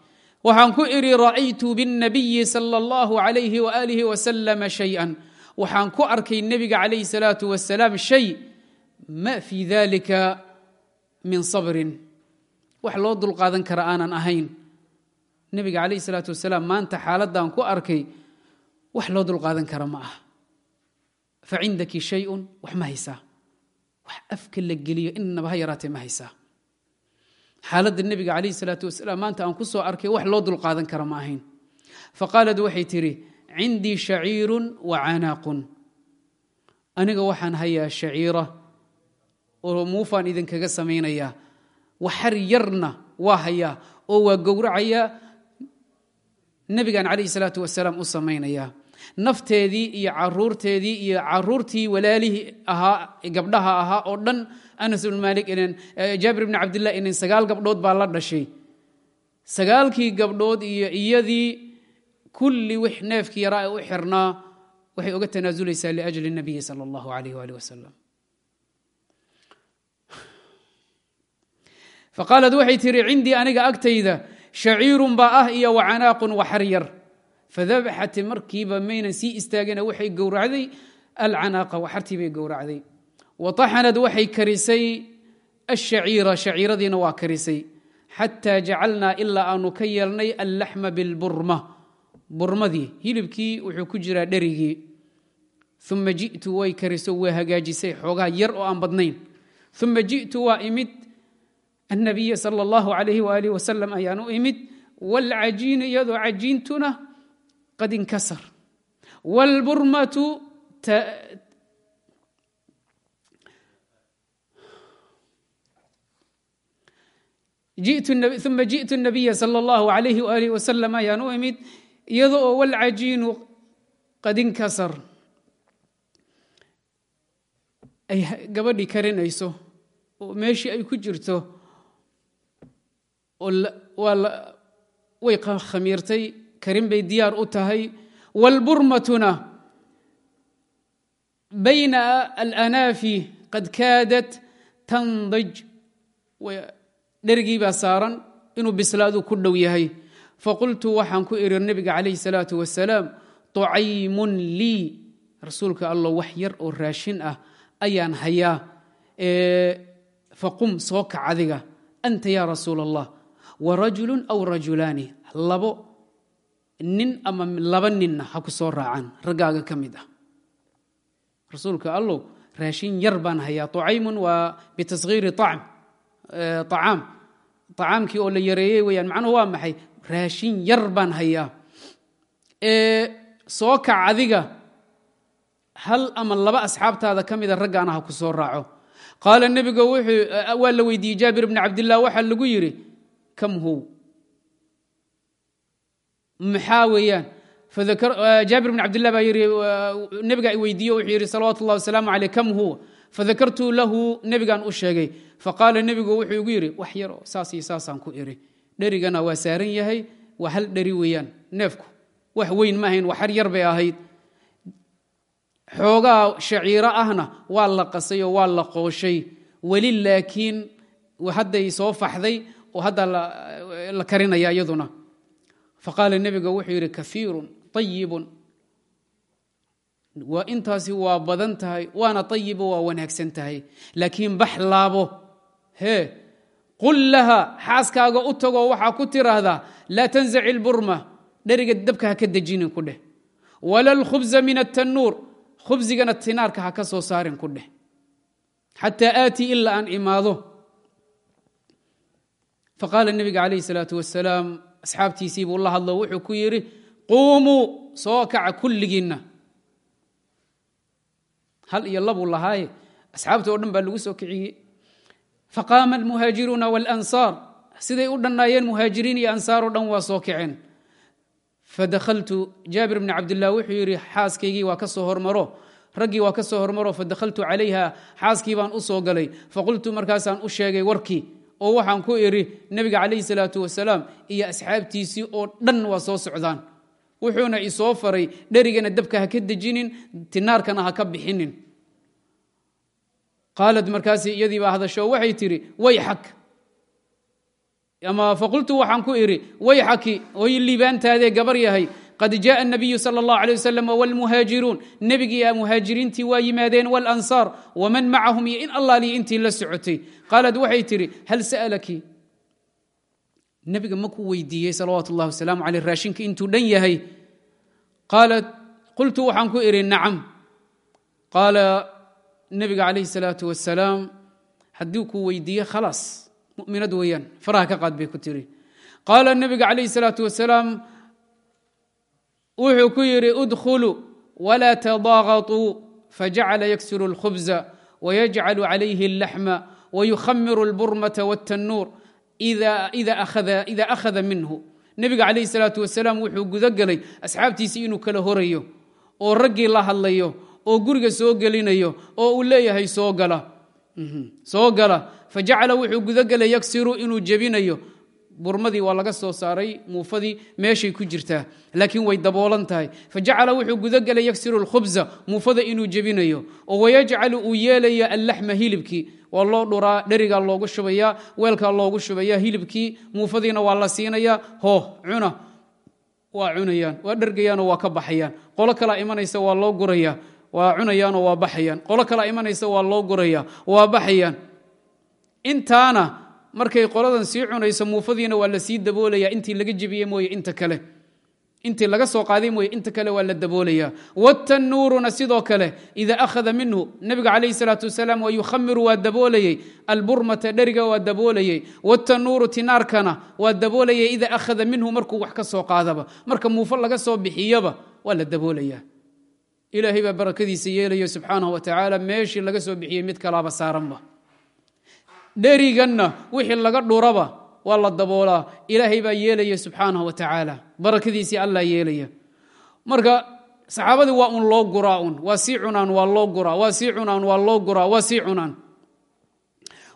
Waxaan ku idhi ra'aytu biاnnabiyi sala اllahu alayhi waalihi wasalama shay-an. Waxaan ku arkay nebiga calayhi salaatu wasalaam shay ma fii dalika min sabrin wax loo dulqaadan kara aanan ahayn. Nebiga calayhi salaatu wasalaam maanta xaaladdan ku arkay wax loo dulqaadan kara ma aha. Fa cindaki shayun wax ma haysaa wax afka la geliyo inaba ha yaraatee ma haysaa xaaladda nebiga calayhi salaatu wasalaam maanta aan ku soo arkay wax loo dulqaadan kara ma ahayn. Faqaalad waxay tidhi cindii shaciirun wa canaaqun. Aniga waxaan hayaa shaciira oo muufaan idinkaga samaynayaa waxar yarna waa hayaa oo waa gowracayaa nebigan calayhi salaatu wasalaam u samaynayaa nafteedii iyo caruurteedii iyo caruurtii walaalihii ahaa gabdhaha ahaa oo dhan anas ibn maalik inen jaabir ibni cabdillah inen sagaal gabdhood baa la dhashay. Sagaalkii gabdhood iyo iyadii kulli wix neefkii yaraa ee u xirnaa waxay oga tanaasuleysaa liajli nabiyi sala allahu alayh waalih wasalam faqaalad waxay tihi cindii aniga agtayda shaciirun baa ah iyo wacanaaqun waxar yar. Fadabaxati markiiba maynan sii istaagina waxay gowracday alcanaaqa waxartii bay gowracday. Wataxanad waxay karisay ashaciira shaciiradiina waa karisay. Xataa jacalnaa ilaa aanu ka yeelnay allaxma bilburma. Burmadii hilibkii wuxuu ku jiraa dherigii. Uma ji'tu way kariso way hagaajisay xoogaa yar oo aan badnayn. Uma ji'tu waa imid annabiya sala allahu alayh waalih wasalam ayaan u imid waalcajiinu iyadoo cajiintuna qad inkasar waalburmatu uma ji'tu nabiya sala allahu alayh waalih wasalam ayaan u imid iyada oo walcajiinu qad inkasar ay gabadhii karinayso oo meeshii ay ku jirto way khamiirtay karin bay diyaar u tahay wاlburmatuna bayna alanaafi qad kaadat tandaj dhergii baa saaran inuu bislaadu ku dhow yahay faqultu waxaan ku iri nebiga calayh الsalaaةu wasalaam طucaymun lii rasuulka allo wax yar oo raashin ah ayaan hayaa faqum soo kac adiga anta ya rasuul allah warajulu aw rajulaani labo nin ama laba ninna ha ku soo raacaan. Raggaaga ka mid ah. Rasuulka allow raashin yar baan hayaa. طucaymun waa bitashiiri acaam acaamkii oo la yareeyey weyaan macnuhu waa maxay? Raashin yar baan hayaa. Soo kac adiga hal ama laba asxaabtaada ka mida raggaana ha ku soo raaco. Qaala nebiga waa la weydiiyey jaabir bni cabdillah waxaa lagu yidhi kam how maxaa weeyaan jaabir bn cabdillah baa yidhi nebigaa i weydiiye wuxuu yidhi salawatu اllah wasalaamu aleyh kam huwa fadakartu lahu nebigaan u sheegay faqaala nebigu wuxuu igu yidhi wax yaro saas iyo saasaan ku iri dherigana waa saaran yahay waa hal dheri weeyaan neefku ahna waa la qasay oo waa la qooshay weli laakiin hadday soo faxday oo hadda la karinaya iyaduna. Faqaala nebiga wuxuu yidhi kafiirun ayibun waa intaasi waa badan tahay waana ayibo waa wanaagsan tahay. Laakiin bax laabo hee qul laha xaaskaaga u tagoo waxaa ku tiraahdaa laa tanzaci lburma dheriga dabka ha ka dejinin ku dheh. Wala lkhubza min atannuur khubzigana tinaarka ha soo saarin ku dheh. Xataa aatii ilaa aan imaado faqaala nebiga calayh salaatu wasalaam asxaabtiisii buu la hadlo wuxuu ku yidhi quumuu soo kaca kulligiinna. Hal iyo labuu lahaaye asxaabta oo dhan baa lagu soo kiciyey. Faqaama almuhaajiruuna walansaar siday u dhannaayeen muhaajiriin iyo ansaar oo dhan waa soo kaceen fadakhaltu jaabir bni cabdillah wuxuu yidhi xaaskaygii waa ka soo hormaro raggii waa ka soo hormaro fadakhaltu calayha xaaskii baan u soo galay. Faqultu markaasaan u sheegay warkii oo waxaan ku idhi nebiga calayhi salaatu wasalaam iyo asxaabtiisii oo dhan waa soo socdaan. Wuxuuna isoo faray dherigana dabka ha ka dejinin tinaarkana ha ka bixinin. Qaalad markaas iyadii baa hadasho waxay tidhi way xag ama faqultu waxaan ku idhi wayxaki way liibaantaadee gabar yahay qad jaءa الnabiyu salى اllah alيه waslm wاlmuhaajiruun nebigii a muhaajiriintii waa yimaadeen wاlansaar wman macahum iyo in allaaliyo intii la socotay qaalad waxay tidhi hal sa'laki nebiga makuu weydiiyey salawaat اllah wasalaamu aleyh raashinka intuu dhan yahay qaalat qultu waxaan ku idhi nacam qaala nebiga calayh الsalaaةu wasalaam haddii kuu weydiiye khalaas muminad weeyaan faraha ka qaad bay ku tiri qaala nebiga calayh الsalaaةu wasalaam wuxuu ku yidhi udkhuluu wla tadaaqaطuu fajacala yaksiru اlkhubza wayajcalu calayhi اllaxma wayukhamiru اlburmata wاtanuur ida akhada minhu nebiga calayh الsalaaةu wasalaam wuxuu gudagelay asxaabtiisii inuu kala horayo oo raggii la hadlayo oo guriga soo gelinayo oo uu leeyahay soo gala soo gala fajacala wuxuu gudagelay yaksiru inuu jebinayo burmadii waa laga soo saaray muufadii meeshay ku jirtaa laakiin way daboolan tahay. Fajacala wuxuu gudagelay yaksiru اlkhubza muufada inuu jebinayo oo wayajcalu uu yeelaya allaxma hilibkii. Waa loo dhuraa dherigaa loogu shubayaa weelkaa loogu shubayaa hilibkii muufadiina waa la siinayaa. Hooh cuna. Waa cunayaan waa dhergayaanoo waa ka baxayaan. Qolo kalaa imanaysa waa loo guraya waa cunayaanoo waa baxayaan. Qolo kalaa imanaysa waa loo guraya waa baxayaan. Intaana markay qoladan sii cunayso muufadiina waa la sii daboolaya. Intii laga jebiyey mooye inta kale. Intii laga soo qaaday mooye inta kale waa la daboolaya. Watanuuruna sidoo kale ida akhada minhu nebiga calayh salaatu wasalaam wa yukhamiru waa daboolayey alburmata dheriga waa daboolayey watanuuru tinaarkana waa daboolayay ida akhada minhu markuu wax ka soo qaadaba. Marka muufo laga soo bixiyaba waa la daboolaya. Ilaahay baa barakadiisa yeelayo subxaanahu wa tacaala meeshii laga soo bixiyey mid kalaaba saaranba dheriganna wixii laga dhuraba waa la daboolaa. Ilaahay baa yeelaya subxaanahu wa tacaala. Barakadiisii allah yeelaya. Marka saxaabadii waa un loo guraa un waa sii cunaan waa loo guraa. Waa sii cunaan waa loo guraa. Waa sii cunaan.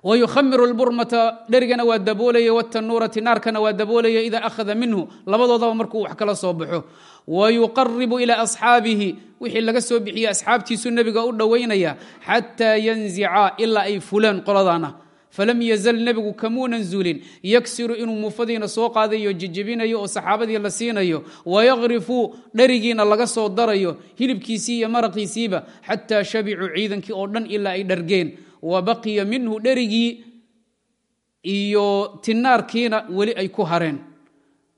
Wayukhamiru lburmata dherigana waa daboolaya. Wtanuurati naarkana waa daboolaya. Ida akhada minhu labadoodaba markuu wax kala soo baxo. Wayuqaribu ilaa asxaabihi wixii laga soo bixiye asxaabtiisu nebiga u dhowaynaya xataa yanzica ilaa ay fulaan qoladana falam yazal nebigu kamuunan zuulin yaksiru inuu muufadiina soo qaadayo jejebinayo oo saxaabadii la siinayo wayaqrifu dherigiina laga soo darayo hilibkiisii iyo maraqiisiiba xataa shabicuu ciidankii oo dhan ilaa ay dhargeen wa baqiya minhu dherigii iyo tinaarkiina weli ay ku hareen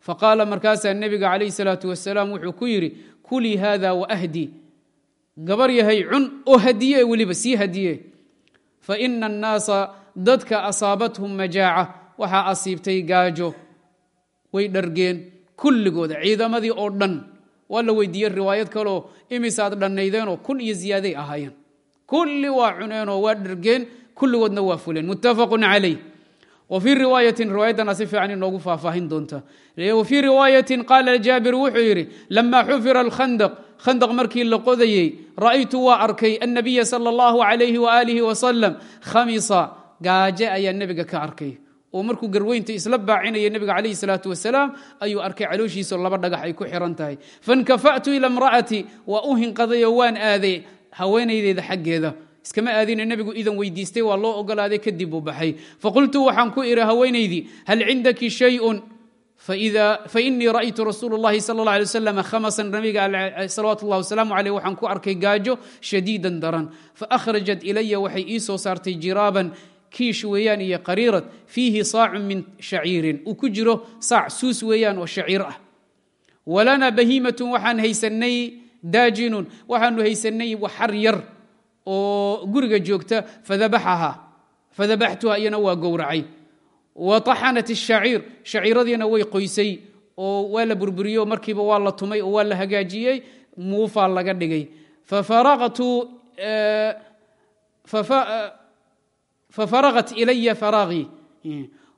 faqaala markaasaa nebiga calayh salaatu wasalaam wuxuu ku yidhi kulii haada waahdi gabar yahay cun oo hadiye weliba sii hadiye faina annaasa dadka asaabathum majaaca waxaa asiibtay gaajo. Way dhargeen kulligooda ciidamadii oo dhan. Waa la weydiiyey riwaayad kaleo imisaad dhannaydeenoo kun iyo ziyaaday ahaayeen. Kulli waa cuneenoo waa dhargeen kulligoodna waa fuleen. Muttafaqun calayh. Wa fii riwaayatin riwaayaddana si fiican inoogu faahfaahin doonta. Wa fii riwaayatin qaala jaabir wuxuu yidhi lama xufira alkhandaq. Khandaq markii la qodayey ra'aytu waa arkay annabiya sala allahu calayhi waaalihi wasalam khamisa gaaje ayaa nebiga ka arkay oo markuu garweynta isla baacinaya nebiga calayhi salaatu wasalaam ayuu arkay calooshiisao laba dhagax ay ku xiran tahay fankafa'tu ila imra'ati waa u hinqadayoo waan aaday haweenaydeyda xaggeeda iskama aadine nebigu idan weydiistay waa loo ogolaaday kadib uu baxay faqultu waxaan ku idhi haweenaydii hal cindaki shayun fainii ra'aytu rasuul اllahi sal اlه alay waslam khamasan nabiga salawaat اllah wasalaamu aleyh waxaan ku arkay gaajo shadiidan daran faakhrajat ilaya waxay ii soo saartay jiraaban kiish weeyaan iyo qariirad fiihi saacun min shaciirin. Uu ku jiro saac suus weeyaan oo shaciir ah. Walana bahiimatun waxaan haysanay daajinun. Waxaanu haysanay waxar yar oo guriga joogta fadabaxtuha iyana waa gowracay. Wa taxanat shaciir shaciiradiina way qoysay oo waa la burburiyo markiiba waa la tumay oo waa la hagaajiyey muufaa laga dhigay fafaraqat ilaya faraaqii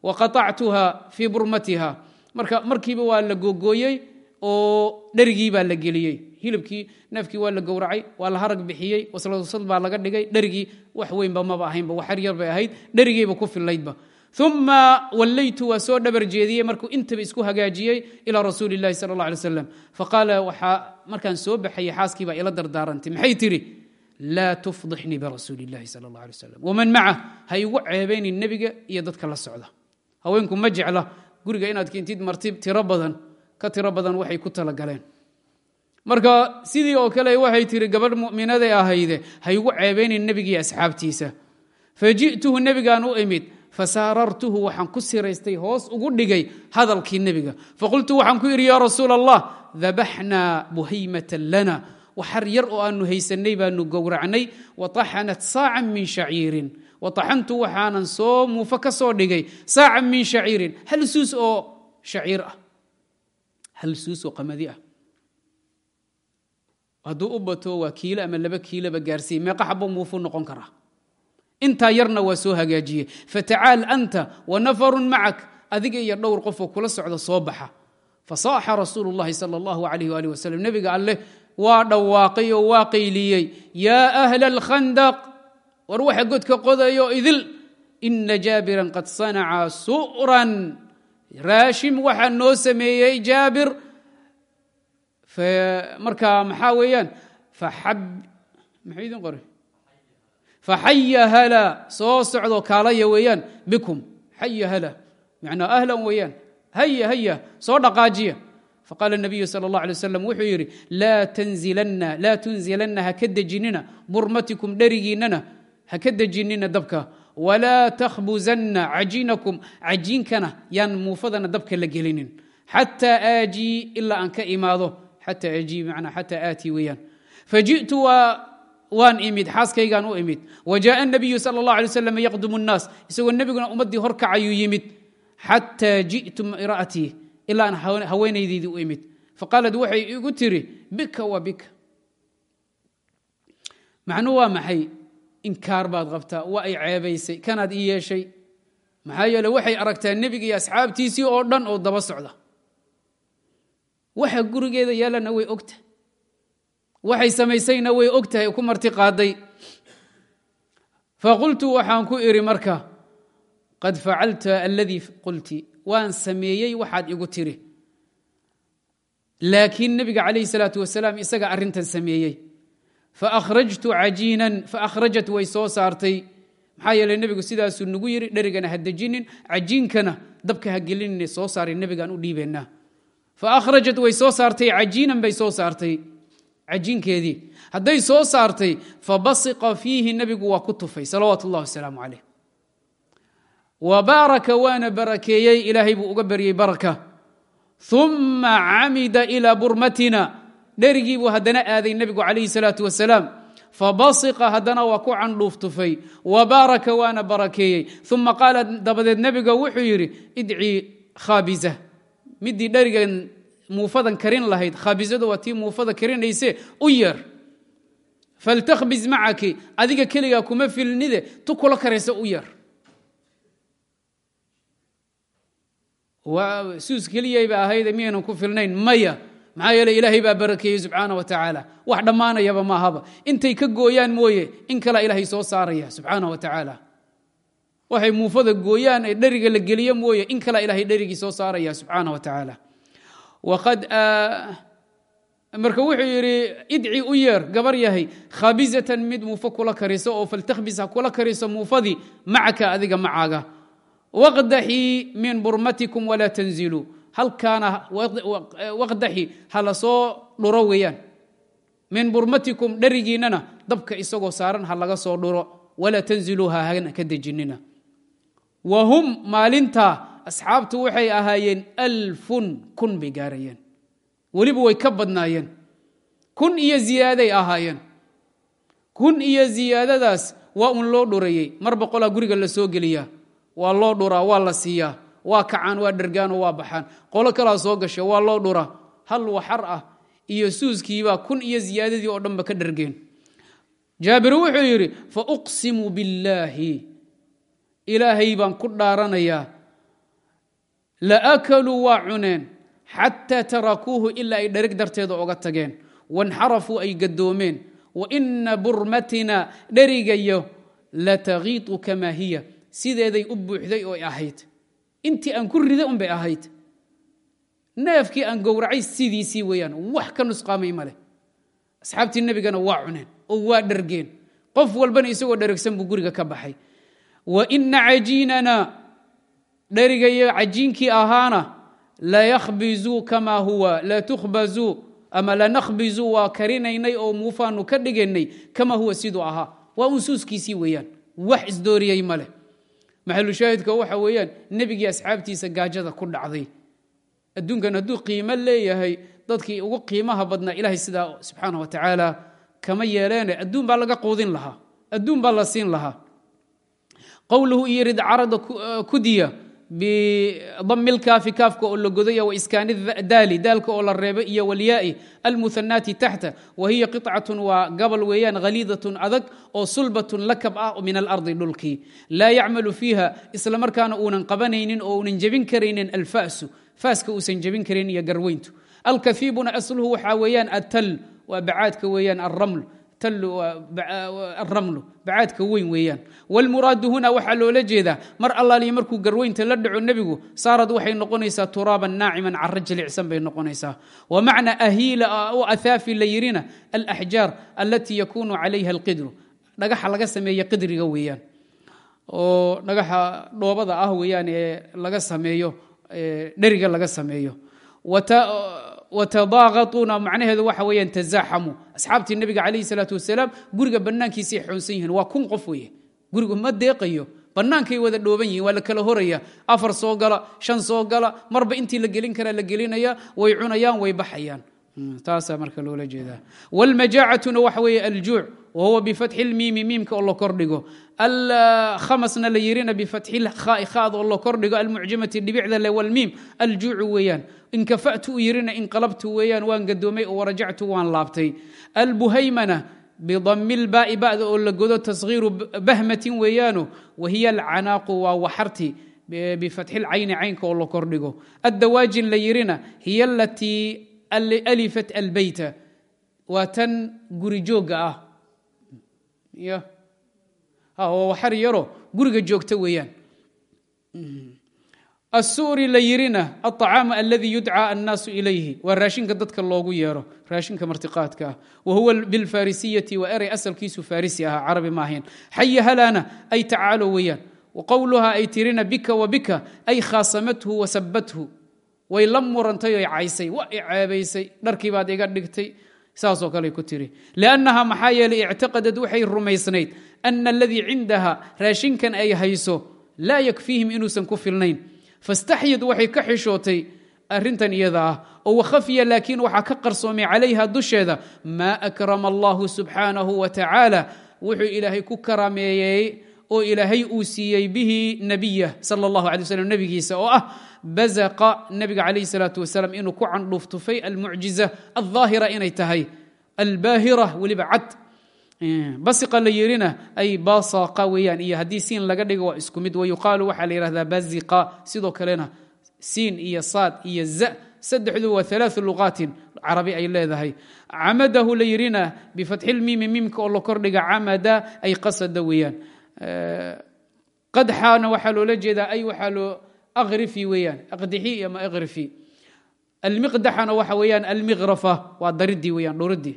waqaطactuha fii burmatiha marka markiiba waa la gogooyey oo dherigii baa la geliyey hilibkii neefkii waa la gowracay waa la harag bixiyey waslasad baa laga dhigay dherigii wax weynba maba ahaynba waxar yar bay ahayd dherigiiba ku filaydba uma wallaytu waa soo dhabar jeediyey markuu intaba isku hagaajiyey ilaa rasuuli اlahi sal اla alay slam faqaala waxaa markaan soo baxayay xaaskii baa ila dardaarantay maxay tidhi laa tufdixnii birasuuli اllahi sal اla alay slam waman macah ha igu ceebaynin nebiga iyo dadka la socda haweenku ma jecla guriga inaad keentid marti tiro badan ka tiro badan waxay ku talagaleen marka sidii oo kale waxay tiri gabadh mu'minaday ahayde haygu ceebaynin nebigii asxaabtiisa faji'tuhu nebigaan u imid fasaarartuhu waxaan ku siraystay hoos ugu dhigay hadalkii nebiga faqultu waxaan ku idhi yaa rasuul allah dabaxnaa buhaymatan lana waxar yar oo aanu haysanay baanu gowracnay. Wataxanat saacan min shaciirin. Wataxantu waxaanan soo muufo ka soo dhigay saacan min shaciirin. Hal suus oo shaciir ah. Hal suus oo qamadi ah. Hadduu u bato waa kiilo ama laba kiiloba gaarsiiye meeqa xabo muufuu noqon karaa intaa yarna waa soo hagaajiyey. Fatacaal anta wanafarun macak. Adiga iyo dhowr qofoo kula socda soo baxa. Fasaaxa rasuulu llahi sal allahu alayh ali wasalam nebiga alleh waa dhawaaqay oo waa qayliyey. Yaa ahla alkhandaq war waxa godka qodayo idil. Ina jaabiran qad sanaca su'ran. Raashim waxaa noo sameeyey jaabir. Marka maxaa weeyaan? Muxuu idin qori faxaya hala soo socdo kaalaya weeyaan bikum. Xaya hala macnaa ahlan weeyaan. Haya haya soo dhaqaajiya faqaala nabiyu sal اllah alay waslam wuxuu yidhi laa tunzilanna haka dejinina burmatikum dherigiinnana haka dejinina dabka walaa takhbuzanna cajiinakum cajiinkana yaan muufadana dabka la gelinin xataa aajii ilaa aan ka imaado xataa aajii manaa xataa aatii weeyaan faji'tu waan imid xaaskaygaan u imid wajaءa الnabiyu salى اllah alay slam yaqdum الnaas isagoo nebiguna ummaddii horkacayuu yimid xataa ji'tu imra'atii ilaa aan haweenaydeydii u imid. Faqaalad waxay igu tiri bika wa bika. Macnuu waa maxay? Inkaar baad qabtaa waa ay ceebaysay kanaad ii yeeshay. Maxaa yeele waxay aragtaa nebiga iyo asxaabtiisii oo dhan oo daba socda. Waxa gurigeeda yaalana way ogta. Waxay samaysayna way og tahay ku marti qaaday. Faqultu waxaan ku idhi marka qad facalta aladii qulti waan sameeyey waxaad igu tiri. Laakiin nebiga calayh salaatu wasalaam isaga arrintan sameeyey. Faakhrajtu cajiinan faakhrajat way soo saartay. Maxaa yeeley nebigu sidaasuu nagu yidhi dherigana ha dejinin cajiinkana dabka ha gelinina soo saaray nebigaan u dhiibaynaa faakhrajat way soo saartay cajiinan bay soo saartay. Cajiinkeedii hadday soo saartay fabasiqa fiihi nebigu waa ku tufay salawaatu اllah wasalaamu calayh wa baaraka waana barakeeyey ilaahay buu uga baryey baraka. Uma camida ilaa burmatina. Dherigii buu haddana aaday nebigu calayhi salaatu wasalaam. Fabasiqa haddana waa ku candhuuf tufay. Wa baaraka waana barakeeyey. Uma qaala dabadeed nebiga wuxuu yidhi idcii khaabisa. Midii dherigan muufadan karin lahayd khaabisadu waa tii muufada karinayse u yeer faltakhbis macaki adiga keligaa kuma filnide tu kula karaysa u yeer suus keliyayba ahayde miyaynan ku filnayn? Maya. Maxaa yeele ilaahay baa barakeeyey subxaana wa tacaala. Wax dhammaanayaba maahaba intay ka gooyaan mooye in kalea ilaahay soo saaraya subxaana wa tacaala. Waxay muufada gooyaan ee dheriga la geliyo mooye in kalea ilahay dherigii soo saaraya subxaana wa tacaala. Marka wuxuu yidhi idci u yeer gabar yahay khabizatan mid muufo kula kariso oo faltakhbis ha kula kariso adiga macaaga waqdaxii min burmatikum walaa tanziluu halkaana waqdaxi ha la soo dhuro weeyaan. Min burmatikum dherigiinnana dabka isagoo saaran ha laga soo dhuro. Walaa tanziluuha hana ka dejinina. Wa hum maalintaa asxaabtu waxay ahaayeen alfun kun bay gaarayeen. Weliba way ka badnaayeen. Kun iyo ziyaaday ahaayeen. Kun iyo ziyaadadaas waa un loo dhurayey. Mar boqolaa guriga la soo geliyaa waa loo dhuraa waa la siiyaa. Waa kacaan waa dhergaanoo waa baxaan. Qolo kalaa soo gasha waa loo dhuraa. Hal waxar ah iyo suuskiibaa kun iyo ziyaadadii oo dhanba ka dhergeen jaabir wuxuu yidhi fa uqsimu billaahi. Ilaahay baan ku dhaaranayaa. La akaluu waa cuneen xataa tarakuuhu ilaa ay dhereg darteeda oga tageen. Wanxarafuu ay gadoomeen wa ina burmatina dherigayo latakiitu kamaa hiya sideeday u buuxday oo ahayd. Intii aan ku riday unbay ahayd. Neefkii aan gowracay sidiisii weeyaan wax ka nusqaamay maleh asxaabtii nebigana waa cuneen oo waa dhergeen qof walbana isagoo dheragsan buu guriga ka baxay. Wa ina cajiinana dheriga iyo cajiinkii ahaana layahbizuu kama huwa latukhbazuu ama lanakhbizuu waa karinaynay oo muufaanu ka dhigaynay kama huwa siduu ahaa. Waa un suuskiisii weeyaan wax isdooriyey ma leh maxalushaahidka waxa weeyaan nebigii asxaabtiisa gaajada ku dhacday. Adduunkan hadduu qiimo leeyahay dadkii ugu qiimaha badnaa ilaahay sidaa subxaana wa tacaala kama yeeleene adduun baa laga quudin lahaa adduun baa la siin lahaa. Qowluhu iyorid carada kudiya bidami lkaafi kaafka oo la godaya waiskaani daali daalka oo la reebay iyo walyaai almuhanaati taxta wa hiya qicatun waa gabal weeyaan haliidatun adag oo sulbatun lakab ah min alardi dhulkii laa yacmalu fiiha isla markaana uunan qabanaynin oo uunan jebin karaynin alfasu faaska uusan jebin karin iyo garweyntu alkafiibuna asluhu waxaa weeyaan atal waa bacaadka weeyaan alraml aramlu bacaadka weyn weeyaan. Wlmuraadu huna waxaa loola jeedaa mar allaaliyo markuu garweynta la dhaco nebigu saarad waxay noqonaysaa turaaban naaciman caro jilicsan bay noqonaysaa. Wamacna ahiila o athaafi la yirina alaxjaar alatii yakunu calayha alqidru. Dhagaxa laga sameeye qidriga weeyaan. Oo dhagaxa dhoobada ah weeyaan ee laga sameeyo dheriga laga sameeyo watadaaqatuuna macnaheedu waxa weeyaan tazaaxamu asxaabtii nebiga calayhi salaatu wasalaam guriga bannaankiisay xoonsan yihiin waa kun qof weeye gurigu ma deeqayo bannaankay wada dhooban yihiin waa la kala horaya afar soo gala shan soo gala marba intii la gelin karaa la gelinaya way cunayaan way baxayaan taasaa marka loola jeedaa wlmajaacatuna waxa weeye aljuuc wahuwa bifatxi lmiimi miimka oo la kordhigo alkhamasna la yirina bifatxi lkhaai khaad oo la kordhigo almucjamati dhibicda le walmiim aljuucu weeyaan inkafa'tu u yirina inqalabtu weeyaan waan gadoomay oo warajactu waan laabtay albuhaymana bidami lbaai ba'da oo la godo tasgiiru bahmatin weeyaano wahiya alcanaaqu waa waxarti bifatxi lcayni caynka oo la kordhigo addawaajin la yirina hiya alatii alifat albeyta waa tan guri joogga ah waa waxar yaro guriga joogta weeyaan assuuri la yirina aلطacaamu aladi yudcى annaasu ilayhi waa raashinka dadka loogu yeero raashinka martiqaadka ah wa huwa bilfarisiyati waa erey asalkiisu farisi ahaa carabi maahayn xaya halana ay tacaalo weeyaan waqowluha ay tirina bika wa bika ay khaasamathu wasabathu way la murantay oy caysay wa iceebaysay dharkii baad iga dhigtay saasoo kale ku tiri liannaha maxaa yeelay ictiqadad waxay rumaysnayd ana aladii cindaha raashinkan ay hayso laa yakfiihim inuusan ku filnayn fastaxyad waxay ka xishootay arintan iyada ah oo wakhafiya laakiin waxaa ka qarsoomay calayha dusheeda maa akrama allahu subxaanahu wa tacaala wuxuu ilaahay ku karaameeyey oo ilaahay uu siiyey bihi nebiyah sal اllahu alay waslm nebigiisa oo ah bazaqa nebiga calayh salaatu wasalaam inuu ku candhuuftufay almucjiza alظaahira inay tahay albaahira weliba cad basiqa la yirina ay basaqa weeyaan iyo haddii siin laga dhigo waa isku mid. Wayuqaalu waxaa la yihahdaa baziqa sidoo kalena siin iyo saad iyo za saddexdu waa alaau luqaatin carabi ay leedahay. Camadahu la yirina bifatxi lmiimi miimka oo la kordhiga camada ay qasada weeyaan. Qadxana waxaa loola jeedaa ay waxaa loo akrifi weeyaan aqdixi ama akrifi almiqdaxana waxa weeyaan almiqrafa waa daridii weeyaan dhuridii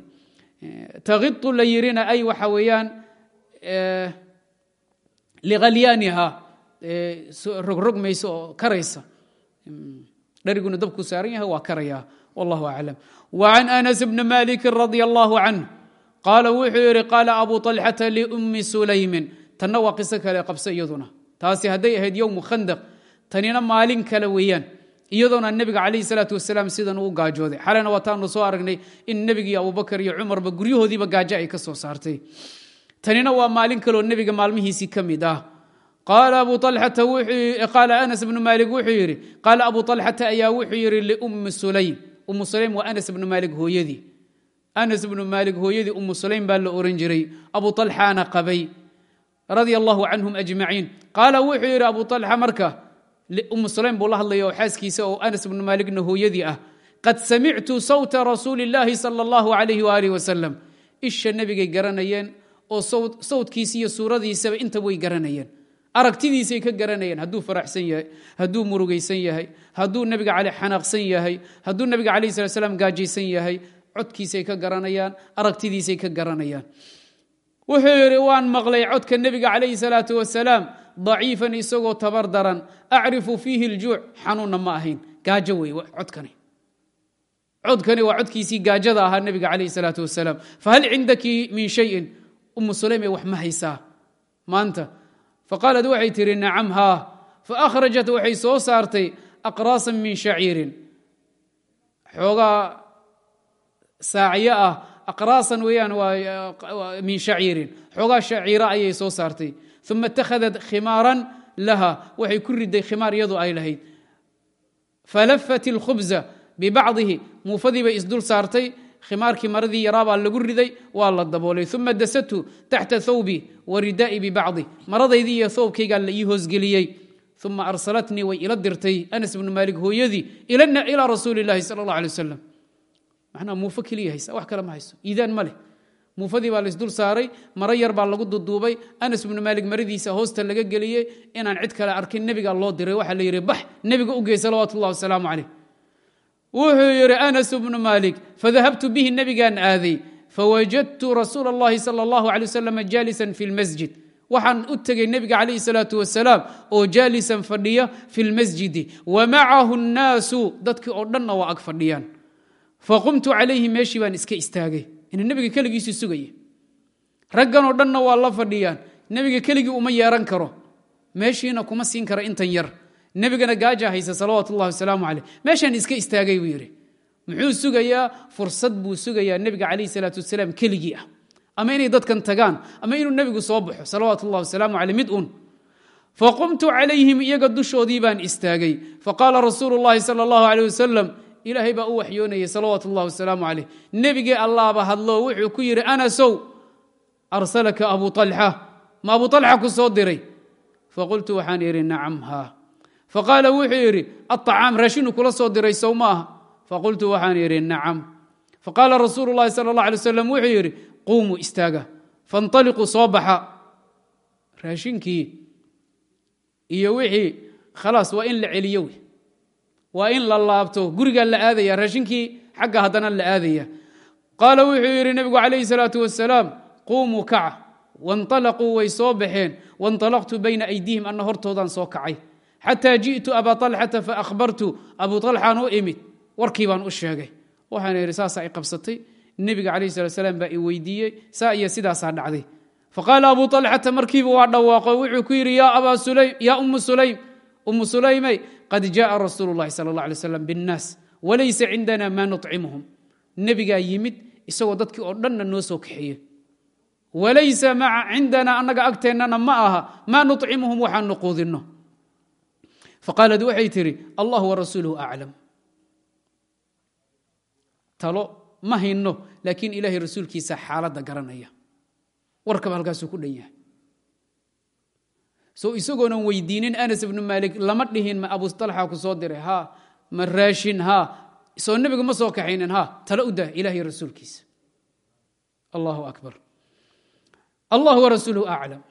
takidu la yirina ay waxa weeyaan likalyaaniha rogrog maysa oo karaysa dhariguna dabku saaran yahay waa karaya wallahu aclam w can anas bni maliki radi allahu canh qaala wuxuu yidhi qaala abu طalxata liumi sulaymin tanna waa qiso kale qabsa iyaduna taasi hadday ahayd yowmu khandaq tanina maalin kale weeyaan iyadoona nebiga calayhi salaatu wasalaam sidan uu gaajooday. Xalena waataanu soo aragnay in nebigii abubakar iyo cumarba guryahoodiiba gaajo ay ka soo saartay. Tanina waa maalin kaleoo nebiga maalmihiisii ka mid ah. Qaala qaala anas bnu maalik wuxuu yidhi qaala abu alxata ayaa wuxuu yidhi liummi sulaym. Ummu sulaym waa anas bnu maalik hooyadii. Anas bnu maalik hooyadii ummu sulaym baa la oran jiray abu alxaana qabay radia allahu canhum ajmaciin. Qaala wuxuu yidhi abu alxa marka ummu sulaym buu la hadlaya oo xaaskiisa oo anas bnu maaligna hooyadii ah qad samictu sawta rasuuli اllaahi sal اllahu alayh waalih wasalam isha nebigay garanayeen oo sawdkiisa iyo suuradiisaba inta way garanayeen. Aragtidiisay ka garanayeen hadduu faraxsan yahay hadduu murugaysan yahay hadduu nebiga ale xanaaqsan yahay hadduu nebiga alayh salat slam gaajaysan yahay. Codkiisay ka garanayaan aragtidiisay ka garanayaan. Wuxuu yidhi waan maqlay codka nebiga calayhi salaatu wasalaam daciifan isagoo tabar daran acrifu fiihi ljuuc xanuunna ma ahayn gaajo wey codkani codkani waa codkiisii gaajada ahaa nebiga calayh salaatu wasalaam fahal cindaki min shayin umu sulaym wax ma haysaa maanta faqaalad waxay tihi nacam haa faakhrajat waxay soo saartay aqraasan min shaciirin xoogaa saacyo ah aqraasan weeyaan waa min shaciirin xoogaa shaciira ayay soo saartay uma اtakhadat khimaaran laha waxay ku riday khimaar iyadu ay lahayd falafat اlkhubza bibacdihi muufadii bay isdul saartay khimaarkii maradii yaraabaa lagu riday waa la daboolay uma dasatu taxta thawbi wa ridaa'i bibacdi maradaydii iyo thowbkaygaa la ii hoosgeliyey uma arsalatnii way ila dirtay anas bnu maalik hooyadii ilaa rasuuli اllahi sala اllah alay wasalam macnaa muufo keliya haysa wax kale ma hayso iidaan ma leh muufadii baa laisdul saaray maro yar baa lagu duduubay. Anas bnu maali maradiisa hoosta laga geliyey inaan cid kale arkin nebiga loo diray. Waaa la yidhi bax nebiga u gey salawaat wasalaamu calayh. Wuxuu yidhi anas bnu maalik fadahabtu bihi nebigaan aaday. Fawajadtu rasuul اllahi sal اllahu alay wasalam jaalisan fi lmasjid waxaan u tegey nebiga calayhi salaatu wasalaam oo jaalisan fadhiya fi lmasjidi wamacahu nnaasu dadkii oo dhanna waa ag fadhiyaan. Faqumtu calayhi meeshii baan iska istaagay ina nebiga keligiisu sugaya ragganoo dhanna waa la fadhiyaan. Nebiga keligii uma yeeran karo. Meeshiina kuma siin kara intan yar. Nebigana gaajaa haysa salawaatu wasalaamu caleyh meeshaan iska istaagay buu yidhi. Muxuu sugayaa? Fursad buu sugayaa nebiga calayh salaatu wasalaam keligii ah. Ama inay dadkan tagaan? Ama inuu nebigu soo baxo? Salawaatu wasalaamu caleyh mid un. Faqumtu calayhim iyaga dushoodii baan istaagay. Faqaala rasuulu llahi sala allahu aleyh wasalam ilaahay baa u waxyoonayay salawaatu ullahi wasalaamu caleyh nebigii allaaba hadlo wuxuu ku yidhi anasow arsalaka abu alxa ma abu alxa ku soo diray faqultu waxaan idhi nacam haa faqaala wuxuu yidhi aطacaam raashinu kula soo diray sow ma aha faqultu waxaan idhi nacam faqaala rasuulu llahi sala اllah alay wasalam wuxuu yidhi quumuu istaaga faاnطaliquu soo baxa raashinkii iyo wixii khalaas waa in la celiyo wey waa in la laabto. Gurigaa la aadaya raashinkii xagga haddana la aadaya. Qaala wuxuu yidhi nebigu calayhi salaatu wasalaam quumuu kaca. Wanalaquu way soo baxeen. Wanalaqtu bayna aydihim anna hortoodaan soo kacay. Xataa ji'tu abaa alxata faahbartu abu alxaan u imid. Warkii baan u sheegay. Waxaan idhi saasa ay qabsatay. Nebiga calayh salatsalaam baa i weydiiyey. Saa iyo sidaasaa dhacday. Faqaala abu alxata markiiba waa dhawaaqo. Wuxuu ku yidhi yaa ummu sulaym. Ummu sulaymey qad jaءa rasuulu اllahi salى اlه alay slam bالnaas walaysa cindana ma nuطcimuhum nebigaa yimid isagoo dadkii oo dhanna noo soo kaxeeye walaysa maa cindana annaga agteennana ma aha maa nuطcimuhum waxaanu quudinno faqaalad waxay tidhi allah warasuuluhu aclam talo ma hayno laakiin ilaahay rasuulkiisa xaaladda garanaya warkaba halkaasuu ku dhan yahay so isagoonan weydiinin anas ibnu maalik lama dhihin ma abu talxa ku soo diray ha ma raashin ha. Soo nebiga ma soo kaxaynin ha. Talo u dah ilahay rasuulkiisa. Allahu akbar. Allah warasuuluhu aclam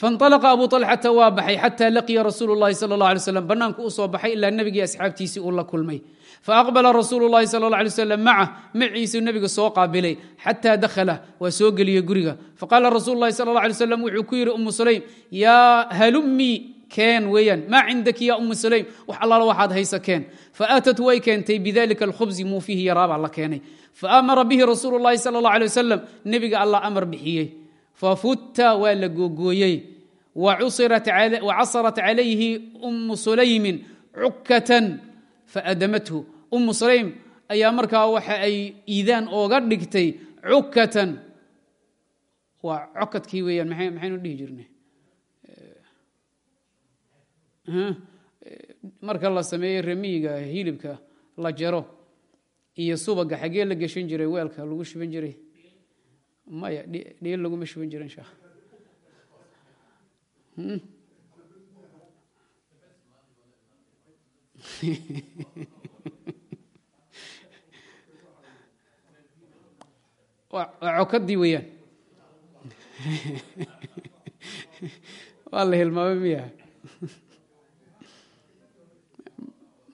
fanalaqa abu alxata waa baxay xata laqiya rasuul lahi sal la alay slam banaanku u soo baxay ilaa nebigii asxaabtiisii uu la kulmay faaqbala rasuul lahi sal la alay slam maca maciisuu nebiga soo qaabilay xataa dakhala waa soo geliyey guriga faqaala rasuul lahi sal la alay slam wuxuu ku yidhi umu sulaym yaa halummi keen weeyaan maa cindaki ya umu sulaym wax allaala waxaad haysa keen faatat way keentay bidalika alkhubsi muufihi yaraabaa la keenay faamara bihi rasuulu lahi sal la alay wasalam nebiga allah amar bixiyey fafutta waa la googooyey wacasarat calayhi umu sulaymin cukkatan faadamathu umu sulaym ayaa markaa waxa ay iidaan ooga dhigtay cukkatan waa cokadkii weeyaan maxaynu dhihi jirnay marka la sameeyey remiyiga hilibka la jaro iyo subaga xagee la geshan jiray weelka lagu shuban jiray maya dhiil laguma shuban (laughs) jirin sheekh waa cokadii weeyaan (laughs) waa la hilmaamay miya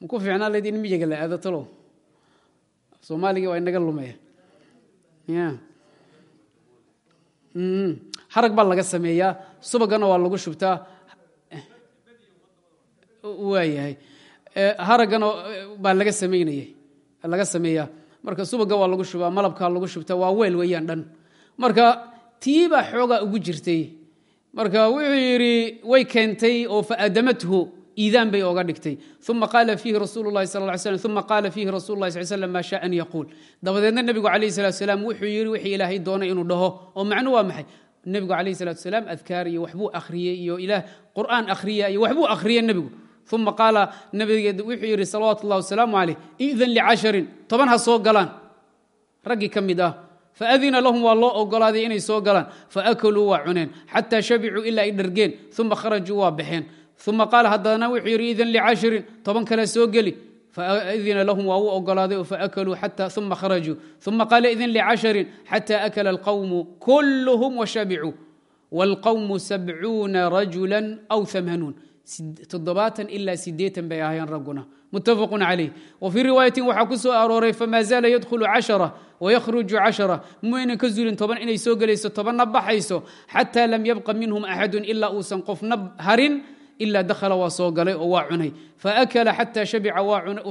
maku fiicnaa layd in miyiga la aado talow soomaaliga waa inaga lumaya ya harag baa laga sameeyaa. Subagana waa lagu shubtaa. Waayahay. Haragana baa laga samaynaya laga sameeyaa. Marka subaga waa lagu shubaa malabkaa lagu shubtaa waa weel weeyaan dhan. Marka tii baa xoogaa ugu jirtay. Marka wuxuu yidhi way keentay oo faadamathu iidaan bay oga dhigtay uma qaala fiihi rasuulu lahi sal uma qaala fiihi rasul lah sal slm maa shaa an yaquul dabadeedna nebigu calayh salatu salaam wuxuu yidhi wixii ilaahay doonay inuu dhaho oo macnu waa maxay nebigu calayh salatu salaam adkaar iyo waxbuu akhriyey iyo ilaah qur'aan akhriya iyo waxbuu akhriyey nebigu uma qaala nabigeed wuxuu yidhi salawaatu اllah wasalaamu calayh idan licasharin toban ha soo galaan raggii ka mid ah faadina lahum waa loo ogolaaday inay soo galaan faakaluu waa cuneen xataa shabicuu ilaa ay dhargeen uma kharajuu waa baxeen uma qaala haddana wuxuu yidhi idan licashirin toban kale soo geli faadina lahum waa u ogolaaday faakaluu uma kharajuu uma qaala idin licasharin xata akala alqawmu kulluhum washabicuu wاlqawmu sabcuuna rajula aw amanuun toddobaatan ilaa sideetan bay ahaayeen ragguna muttafaqun calayh wa fii riwaayatin waxaa ku soo arooray famaa zaala yadkhulu cashara wayakhruju cashara muaynan ka zulin toban inay soo gelayso tobanna baxayso xataa lam yabqa minhum axadun ilaa uusan qofna harin ilaa dakhala waa soo galay oo waa cunay faakala xataa shabica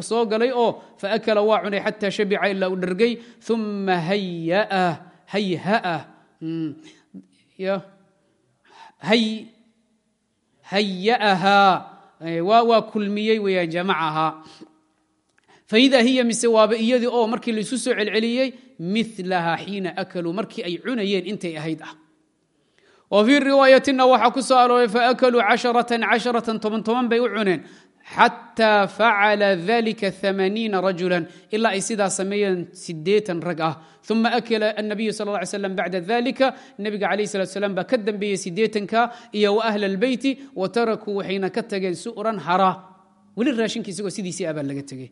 soo galay oo faakala waa cunay xataa shabica ilaa uu dhargay uma hayyaa hayhaa hay hayaahaa waa kulmiyey weyaan jamacahaa faida hiya mise waaba iyadii oo markii laisu soo celceliyey milaha xiina akaluu markii ay cunayeen intay ahayd ah وفي riwaayatina waxaa ku soo arooray faakaluu casharatan casharatan toban toban bay u cuneen xataa facala dalika amaniina rajulan ilaa ay sidaa sameeyeen sideetan rag ah. Uma akla anabiyu sal ly slam bacda dalika nebiga calayh salat slam baa ka dambeeyey sideetanka iyo wa ahla albeyti wa tarakuu waxayna ka tageen su'ran hara. Weli raashinkii isagoo sidiisii ah abaa laga tegey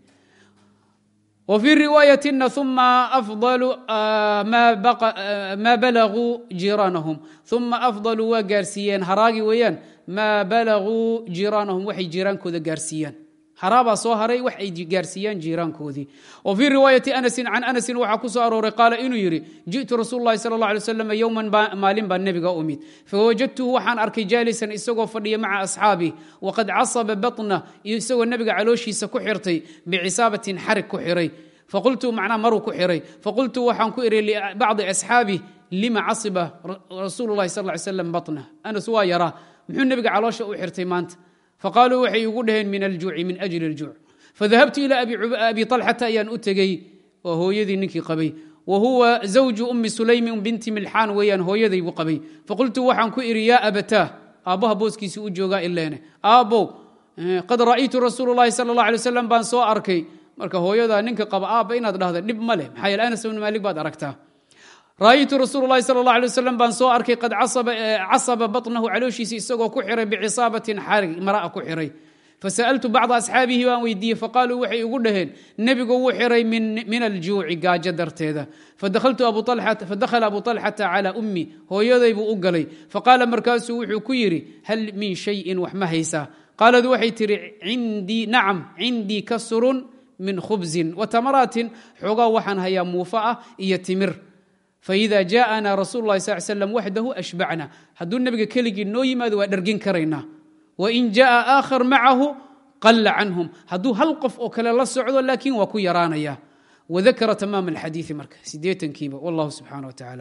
w fii riwaayatina uma afضlu maa balaguu jiraanahum uma afضaluu waa gaarsiiyeen. Haraagi weeyaan maa balaguu jiraanahum waxay jiiraankooda gaarsiiyaan haraabaa soo haray wax ay gaarsiiyaan jiiraankoodii. Wa fii riwaayati anasin can anasin waxaa ku soo arooray qaala inuu yidhi ji'tu rasuul lahi sal la sam yowman maalin baa nebiga umid fawajadtuhu waxaan arkay jaalisan isagoo fadhiya maca asxaabih waqad casaba batna isagoo nebiga calooshiisa ku xirtay bicisaabatin xarig ku xiray. Faqultu macnaa maruu ku xiray. Faqultu waxaan ku ihi libacdi asxaabih lima casiba rasuulu lahi sal sm batna? Anas waa yaraa. Muxuu nebiga caloosha u xirtay maanta? faqaaluu waxay igu dhaheen min aljuuci min ajli اljuuc fadahabtu ila abi طalxata ayaan u tegey oo hooyadii ninkii qabay wa huwa zawju ummi sulaymin binti milxaan weeyaan hooyadaybu qabay faqultu waxaan ku idhi yaa abataah aabbaha booskiisii u joogaa ileene aabbow qad ra'aytu rasuulu lahi sal اlه alay waslam baan soo arkay marka hooyadaa ninka qaba aabba inaad dhahda dhib ma leh maxaa yeele anas ibnu maalik baad aragtaa ra'aytu rasuul lahi sal اlه alay waslam baan soo arkay qad casaba baطnahu calooshiisa isagoo ku xiray bicisaabatin xarig mara'a ku xiray fasa'altu bacda asxaabihi baan weydiiyey faqaaluu waxay igu dhaheen nebigu wuu xiray min aljuuci gaajo darteeda fadakhala abu طalxata calى ummi hooyaday buu u galay faqaala markaasuu wuxuu ku yidhi hal min shayin wax ma haysaa qaalad waxay tihi indii nacam cindii kasrun min khubzin wa tamaraatin xoogaa waxaan hayaa muufa ah iyo timir faida jaana rasul lahi sal slam waxdahu ashbacna hadduu nebiga keligii noo yimaado waa dhargin karaynaa wain jaaa aakhar macahu qalla canhum hadduu hal qof oo kale la socdo laakiin waa ku yaraanaya wadakara tamaam alxadiii marka sideetankiiba wallahu subxana wa tacala